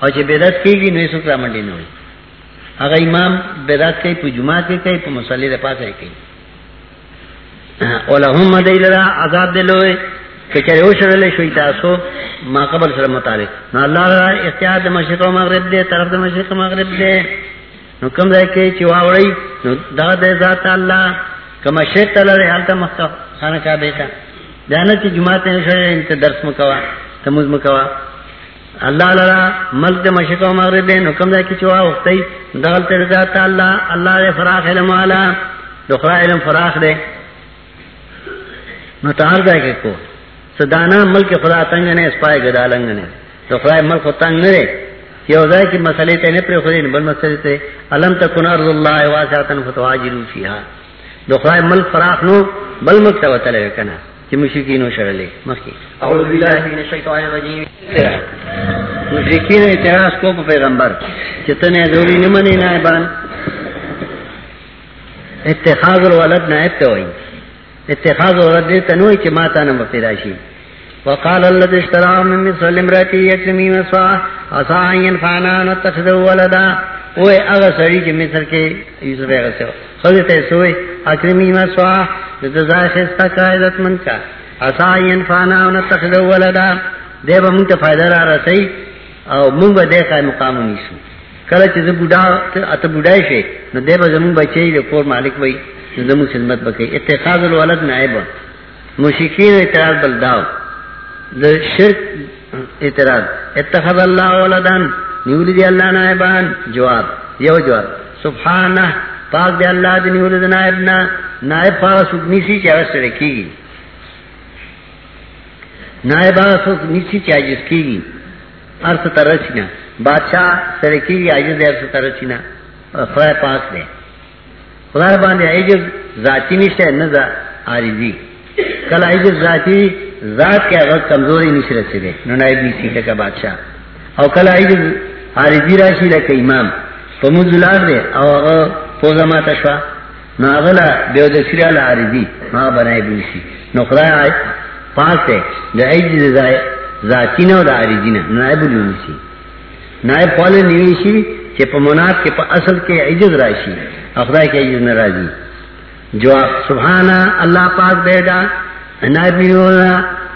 او چې بیدات کیگی نو سوک را منډه نه وي. هغه امام بیدات کوي، په جماعت کې کوي، په مصلی د پاسه کوي. *clears throat* ولهم دیلرا عذاب دلوي کچره او شرل شوي تاسو، ما قبل سره متعلق نو الله را اختیار د مشرق او مغرب دی طرف د مشرق او مغرب دی نو کوم ځای کې چې واوړی نو دا د ذات الله کما شیط تعالی حالت مخه خانه کا بیتا دانه چې جمعه ته شوی انت درس مکوا، تموز مکوا۔ اللہ لرا ملک دے مشرق و مغرب دے نکم دے کی چوا وقتی دغل تر ذات اللہ اللہ دے فراخ علم والا دخرا علم فراخ دے۔ نو دے کہ کو۔ سدانا ملک خدا تنگ نے اس پائے گدا لنگ نے۔ دخرا ملک تنگ نے یہ ہو جائے کہ مسئلے تے نے پر خودی بل مسئلے تے علم تکن ارض اللہ واسعتن فتواجروا فیها دخرا ملک فراخ نو بل ملک تو تلے کنا۔ کہ مشرکین و شرلے مخی۔ اعوذ باللہ من الشیطان الرجیم۔ مشرکین اعتراض کو پیغمبر۔ چتنے دوری نمانی نائبان۔ اتخاذ الولد نائب تے ہوئی اتخاذ الولد دیتا نوئی چی ماتا نمبر پیداشی وقال الذي اشترى من مثل امرأتي يكرمي مسوا عصا ان ينفعنا نتخذه ولدا. اوے اگر سڑی کے مصر کے یوسف اگر سے خود تے اکرمی مسوا جزائے خستہ کا عزت من کا. عصا ان ينفعنا نتخذه ولدا. دے با منت فائدہ را رسی، او مونږ به دغه مقام نیسو. کله چې زه بوډا ته بوډای نو دې به زمون بچي د کور مالک وي زمون خدمت وکړي اتخاذ الولد نائب مشکین اعتراض بلداو د شرک اعتراض. اتخذ الله ولدان نیول دی الله نائبان. جواب. یو جواب. سبحانه. پاک دی الله دی نیول دی نائب نا نائب پاک سکنی سی چې اوسره کیږي. نائب پاک سکنی سی چې عاجز کیږي. ارس ترچنا بادشاہ سرکی عجز ہے ارس ترچنا خدا پاک دے خدا باندې عجز ذاتی نشته، نه ذا عارضی. کله عجز ذاتی، ذات کې هغه کمزوري نشي رسیدي نو نائب نشي لکه بادشاہ. او کله عجز عارضی راشي لکه امام. په موږ لار دے او هغه پوزا ما تشوا نو هغه لا به د سریال عارضی ما بنای بنشي نو خدای پاک دے د عجز ذاتی نه او د عارضی نه. نائب نیوسی نائب پاله نیوسی چې په منات کې، په اصل کې عجز راشي. خدای کې عجز ناراضي جواب سبحانا الله پاک بیدا نائب نیولا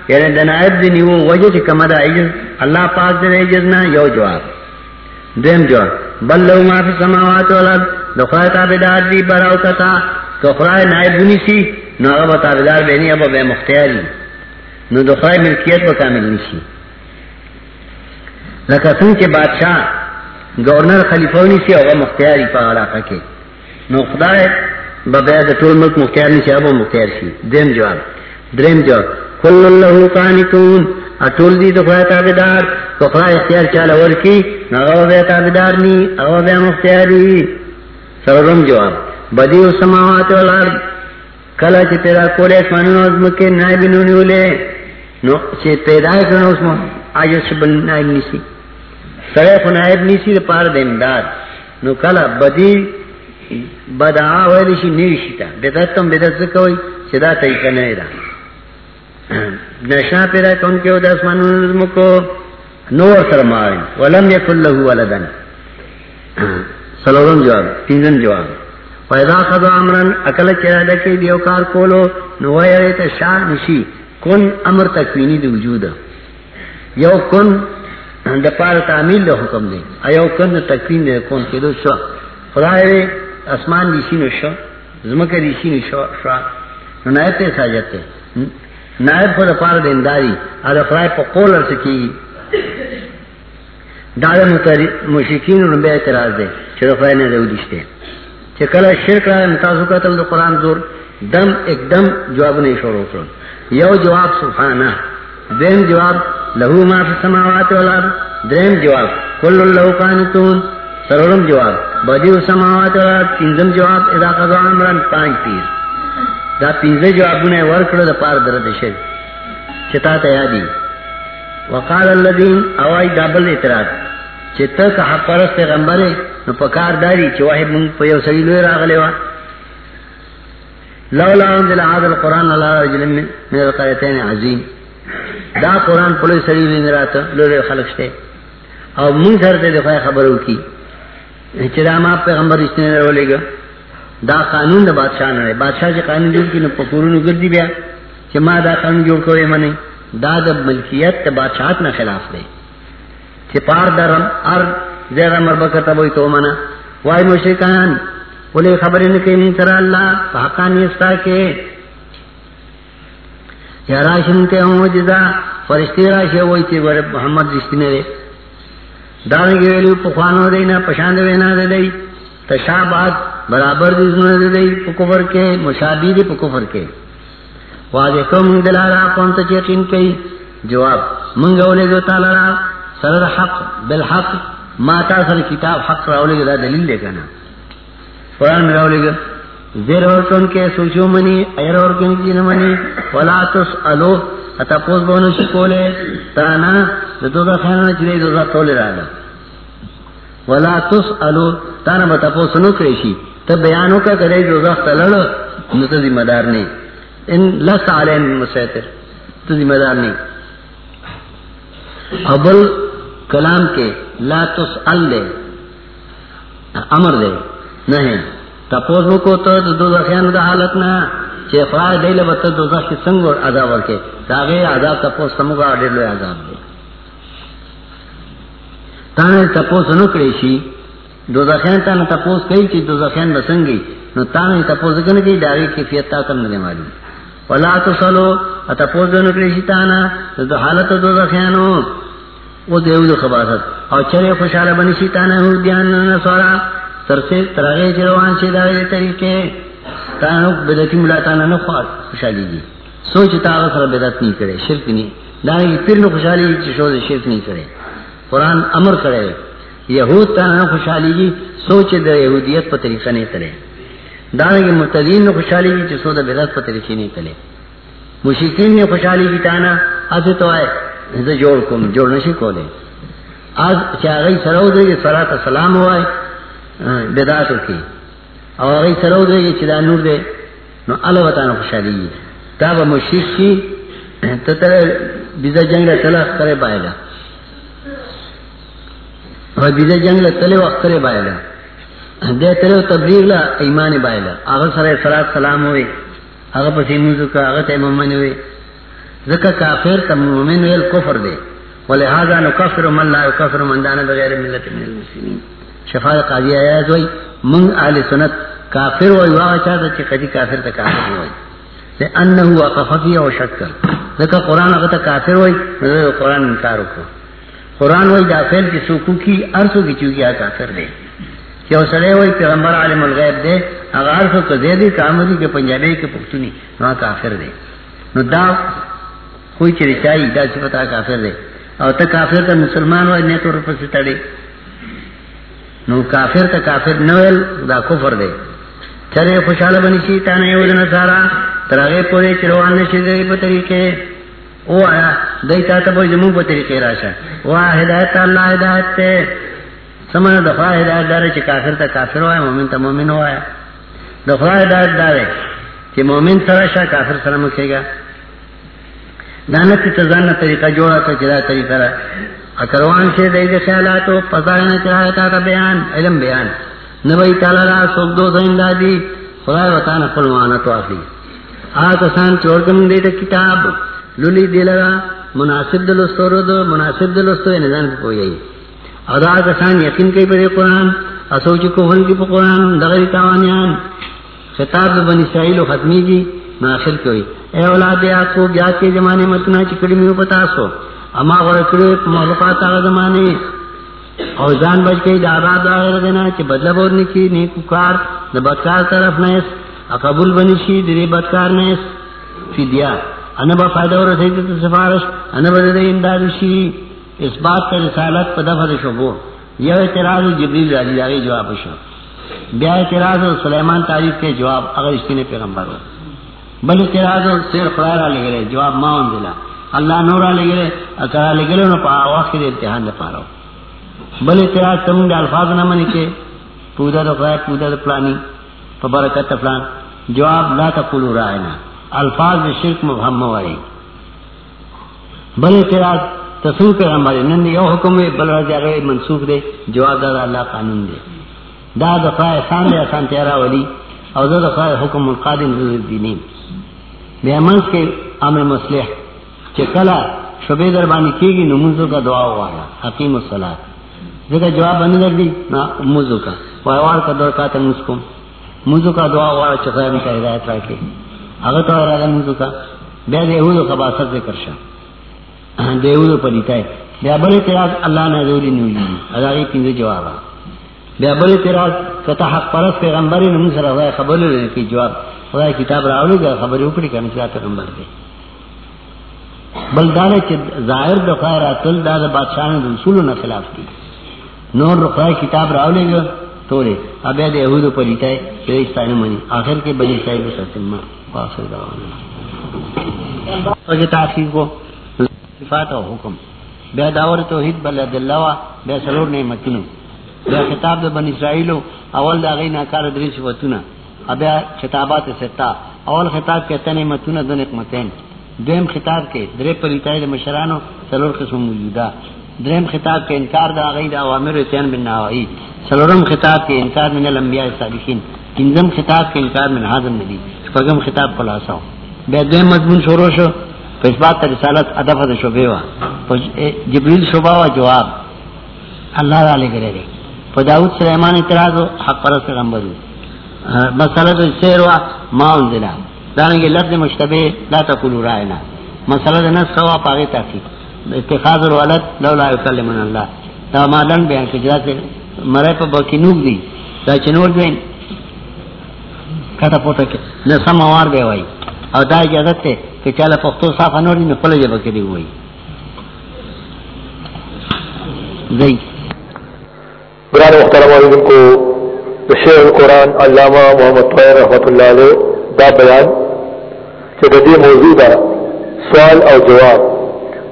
یعنی د نائب دی نیو وجه چې کما د عجز الله پاک دې عجز نه یو جواب۔ دیم جواب بل لو ما فی السماوات والارض دخلای تابدار دی براو کتا تو خدای نائب نیسی نو هغه تابدار به نه به مختیاری۔ نو د ملکیت به کامل نشي لکه څنګه چې بادشاہ، گورنر خلیفہ ونیسي او مختیاری په علاقه کې نو خدای به بیا د ټول ملک مختیار نشي، هغه مختیار شي. دیم جواب. دریم جواب. کل الله قانتون. اټول دي د خدای تابعدار. کو خدای اختیار چاله ورکی هغه به تابعدار ني، هغه به مختیاری سرورم جواب. بدیو السماوات والارض. کله چې پیدا کولې اسمانونو زمکه نائب نونیولې نو چې پیدا کړو اوس مو آیس بن نائب نسی سره خو نائب نسی د پاره د امداد. نو کله بدی بدعا ویل شي نیو شي تا بدعت تم بدعت څه کوي چې دا طریقه نه ده نشا پیدا کون کې د اسمانونو زمکو نور سره ماوي ولم یکل له ولدن سلام جواب تینن جواب پیدا خدا امرن اکل چراده کې دیو کار کولو نو وایي ته شان نشي کن امر تکوینی دی وجود یو کن د پاره تعمیل له حکم دی ایو کن تکوین دی کون کې دو شو خدای اسمان ریشی نشو زمک ریشی نشو شو نو نائب تیسا جاتے نائب خود پار دینداری آد افرائی پا قول ارسا کی دارا مشرکین رو بے اعتراض دے چھو افرائی نے دو دیشتے چھو کلا شرک رائے متاثر قتل دو قرآن زور. دم ایک دم جواب نیشو رو کرن یو جواب سبحانہ دین جواب لہو ما فی سماوات والار درین جواب، کل اللہ قانتون. سرورم جواب. بدیو السماوات والارض تینزم جواب، اذا قضا عمران پانچ پیر دا پینزه جوابونه ورکړه د پار درد شي چتا ته یادي وقال الذين اوای دابل اعتراض. چې ته که حق پرست پیغمبر نو پکار داری چې واحد مونږ په یو سړي لوی راغلی و لولا انزل هذا القران على رجل من القريتين عظيم. دا قران په لوی سړي باندې راته لوی خلق شته. او مونږ سره ته خبرو کی چې دا ما پیغمبر رښتینی راولېګا دا قانون د بادشاہ نه بادشاہ چې قانون جوړ کړي نو په کورونو بیا. چې ما دا قانون جوړ کړی منی، دا د ملکیت د بادشاہت نه خلاف دی. چې پار درم، ار زیرا مربکه ته وای ته منا. وای مشرکان بولے ولې خبرې نه کوي تر الله؟ حقانیستا کې. یا راشن ته معجزہ فرشتي راشه وای چې ور محمد رښتینه دی. دا ویلو په دینا پشان وینا دی تشابات برابر دی زنه دی په کفر کې مشابه دی په کفر کې واضح کوم دلارا قوم ته یقین کوي جواب مونږ ولې دو تعالی را حق بالحق ما تا سره کتاب حق راولې دا دلیل دی کنه قرآن راولې زیر اور کون کې سوچو منی، ایر اور کون کې نه منی؟ ولا تسالو اتا پوس بونو شکوله تانا دو د دوه خانه چې دوه ټوله رااله ولا تسالو تانا به تاسو نو کړی شي بیانو کا کرے دوزخ تلل نو ته ذمہ دار نه ان لس علی مسیطر ته ذمہ دار نه ابل کلام کے لا تسال دے امر دے نہیں تپوس کو تو دوزخیان دا حالت نہ چې خدای دې له وته دوزخ کې څنګه عذاب ورکې داغه عذاب تپوس سمګه ډېر لوی عذاب دی. تانه تپوس نو کړی شي، دوزخیان ته تپوس کوي چې دوزخیان بسنګي نو تانه تپوس کنه کې داغه کیفیت تا کم نه ولا تصلو تپوس نو کړی شي تانه د حالت دوزخیانو. او دیو د خبرت او چره خوشاله بنی شي تانه هو بیان نه سورا ترسه ترغه جوان شي دغه طریقې تانه بدعتي ملا تانه نه خو خوشالي دي سوچ تا سره بدعت نه کړي شرک نه دا یې پیر نو خوشالي چې شو دې شرک نه کړي قران امر کړي يهود ته خوشحالي دي سوچ د يهوديت په طریقه نه تله دا نه متدین نو خوشحالي دي چې سو د بدعت په طریقې نه تله مشرکین نه خوشحالي دي تانا اته تو ہے زه جوړ کوم جوړ نشي کوله از چې هغه سره ودرېږي صلات سلام وای بدعت کوي او هغه سره ودرېږي چې دا نور دی، نو الله وتعالى خوشحالي دي دا به مشرک شي، ته ته بيزا جنگ له تله سره بایلا او دې جنگ له تله وخت لري بایلا دې تله تبلیغ لا ایمان بایلا هغه سره صلات سلام وي هغه پسې موږ کا هغه ته مومن وي ځکه کافر ته مومن ویل کفر دی. ولهذا نكفر من لا يكفر من دان بغیر ملت من المسلمین. شفاعت قاضی آیات وای من اهل سنت کافر وای واغه چا چې کدي جی کافر ته کافر وای لانه وقف فيه وشك ځکه قران هغه ته کافر وای نو قران انکار وکړ قرآن وای دا فعل کی سوکو کی ارسو کی چوکی آ کافر دے۔ کہ او سڑے وای پیغمبر عالم الغیب دے اگر ارسو کو دے دی کامدی کے پنجابی کے پختونی وہاں کافر دے۔ نو دا کوئی چری چاہی دا صفتا کافر دے۔ او تا کافر تا مسلمان وای نیت اور پس تڑے۔ نو کافر تا کافر نویل دا کفر دے چرے خوشحال بنی شی تانا یو دن سارا تراغے پورے چروان نشی دے پا طریقے او آیا دیتا تا تا بوئی زمون پا طریقے راشا وا ہدایت اللہ ہدایت تے سمنا دفعہ ہدایت دارے چی کافر تا کافر ہوئے مومن تا مومن ہوئے دفعہ ہدایت دارے چی مومن سرشا کافر سلام کھے گا دانت تی تزاننا طریقہ جوڑا تا چدا طریقہ را اکروان سے دید خیالاتو پسائنا چراہتا تا بیان، علم بیان۔ نبی تعالی را سوک دو زندادی خدای وطانا قلوانتو آخری۔ آتا سان چورکم دیتا کتاب، لولی دلرا مناسب دلستو رو دو، مناسب دلستو نظام کی پوئی ادا کسان یقین کئی پر قرآن اسوچ کو ہن کی پر قرآن، دغری تاوانیان خطاب بنی اسرائیل و ختمی کی ناخر کوئی۔ اے اولاد یعقوب، یاد کے زمانے متنا چکڑی میں پتا سو۔ اما غرکڑے مخلوقات آغا زمانے اور جان بچ کے دارات آغیر دینا چی بدلہ بودنے کی نیکو کار دا بدکار طرف نیس اقبول بنی شی دری بدکار نیس فی دیا انبا فائدہ اور رسید سفارش. انبا دے امداد شی اس بات کا رسالت پا دفع شبو. یہ اعتراض جبریل علی آگے جواب شو بیا اعتراض سلیمان تعریف کے جواب اگر اس نے پیغمبر ہو بل اعتراض سیر خدا لے گئے جواب ما دلا اللہ نورا لے گئے اکرا لے گئے پا آخر امتحان دے پا رہا رہو بل اعتراض تمہیں الفاظ نہ منی کے پودا دو خدا پودا دو پلانی، پا برکت پلان۔ جواب لا تقولو رائنا۔ الفاظ دے شرک مبہم مواری بل اعتراض تصور پیغمبر نن یو حکم ہے، بل رضی اللہ منسوخ دے، جواب دا اللہ قانون دے۔ دا دفاع احسان دے، احسان تیرا ولی۔ او دا دفاع حکم القادم ذو دینین بے امنس کے امر مسلح چے کلا شبے دربانی کی گی نموزو کا دعا ہوا حقیم الصلاة۔ ذکر جواب بند کر دی، نا موزو کا۔ وائوار کا دور کاتا مسکم موزو کا دعا ہوا چخیر میں کا ہدایت رکھے اگر تو ارادہ موزو کا بے دے ہو کا باسر ذکر شاہ دیو پر دیتا ہے بیا بل اعتراض اللہ نے ضروری نہیں ہوئی۔ ادائی پنجے جواب بیا بل اعتراض کتا حق پرس پیغمبر نے من سر ہوا خبر لے کی جواب خدا کتاب راولو گا، خبر اوپری کرنے چلا پیغمبر دے۔ بل دار چ ظاہر دفاع راتل دا دا بادشاہ نے رسول نہ خلاف کی۔ نور رخا کتاب راولے گا توڑے اب دے یہود پر دیتا ہے کہ اس طرح منی۔ آخر کے بنی صاحب سرتما واخر دعوانا۔ اور یہ تاخیر کو۔ صفات او حکم۔ بیا داور توحید بل دلوا بیا سلور نعمتونو بیا خطاب د بنی اسرائیل اول دا غینا کار درې صفاتونه بیا خطابات ستا۔ اول خطاب کې تنه نعمتونه د نعمتین دیم خطاب کې، درې پریتای د مشرانو سلور قسم موجوده. دریم خطاب کې انکار دا غید اوامر تین بن نواهی سلورم خطاب کې انکار من الانبیاء الصالحین. پنځم خطاب کې انکار من حاضر نبی شپږم خطاب خلاصو بیا دیم مضمون شروع شو پس بات رسالت ادب د شوبه وا جبريل شوبه وا جواب. الله تعالی کرے دے په داود سليمان اعتراض حق پر پیغمبر مسئلہ د سیر وا ما انزل دانګ لفظ مشتبه لا تقولوا راینا مسئلہ د نس خوا پاغه تاکي اتخاذ الولد لولا يكلمنا الله دا مالن بیان کې جات مړې په بکینوګ دی. دا چنور دی کته پټه کې نه سموار دی وای او دا اجازه ته کہ چاله پختو صاف انور نه خپل جبه کې دی وای زئی قرآن علیکم. کو شیخ القرآن علامہ محمد طویر رحمۃ اللہ علیہ. دا بیان کہ بدی موضوع دا سوال او جواب.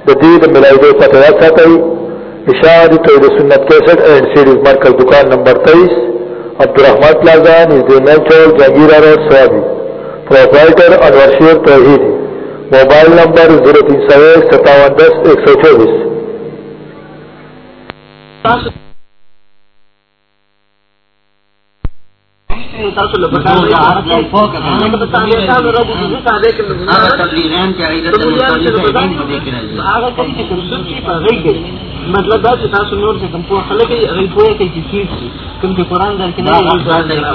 د دې بدید ملائی پتہ ساتھ اشاد توحید سنت کیسٹ اینڈ سیریز مرکز دکان نمبر تیئیس عبدالرحمان پلازا نژ مین چوک Jahangira road Swabi proprietor Anwar Sher Tauheed. Mobile number zero تین سو ایک ستاون دس ایک سو چوبیس. تاسو له پتا نه هغه په تاسو سره رب دې تابع کړل هغه تبلیغان چې هغه د هغه کوي چې څه په غي کې مطلب دا چې تاسو نور څه کوم په خلک یې هغه پوهه کوي چې کیږي کوم چې قران در کې نه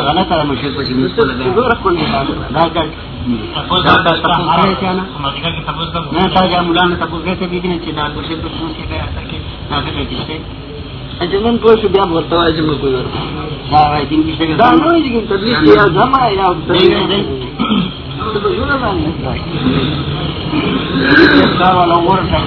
غلط را مشهور پچې مستل زه رکول نه دا کار تاسو دا تاسو څه نه نه تا جا مولانا تاسو څه دي چې دا څه په څه ده ترکه هغه کې اجمن پوه شو بیا ورته وایم چې کوی ورته دا راځي دین کې دا نو یې کې تبلیغ یا جمع یا تبلیغ څه په جوړه باندې دا ولا ورته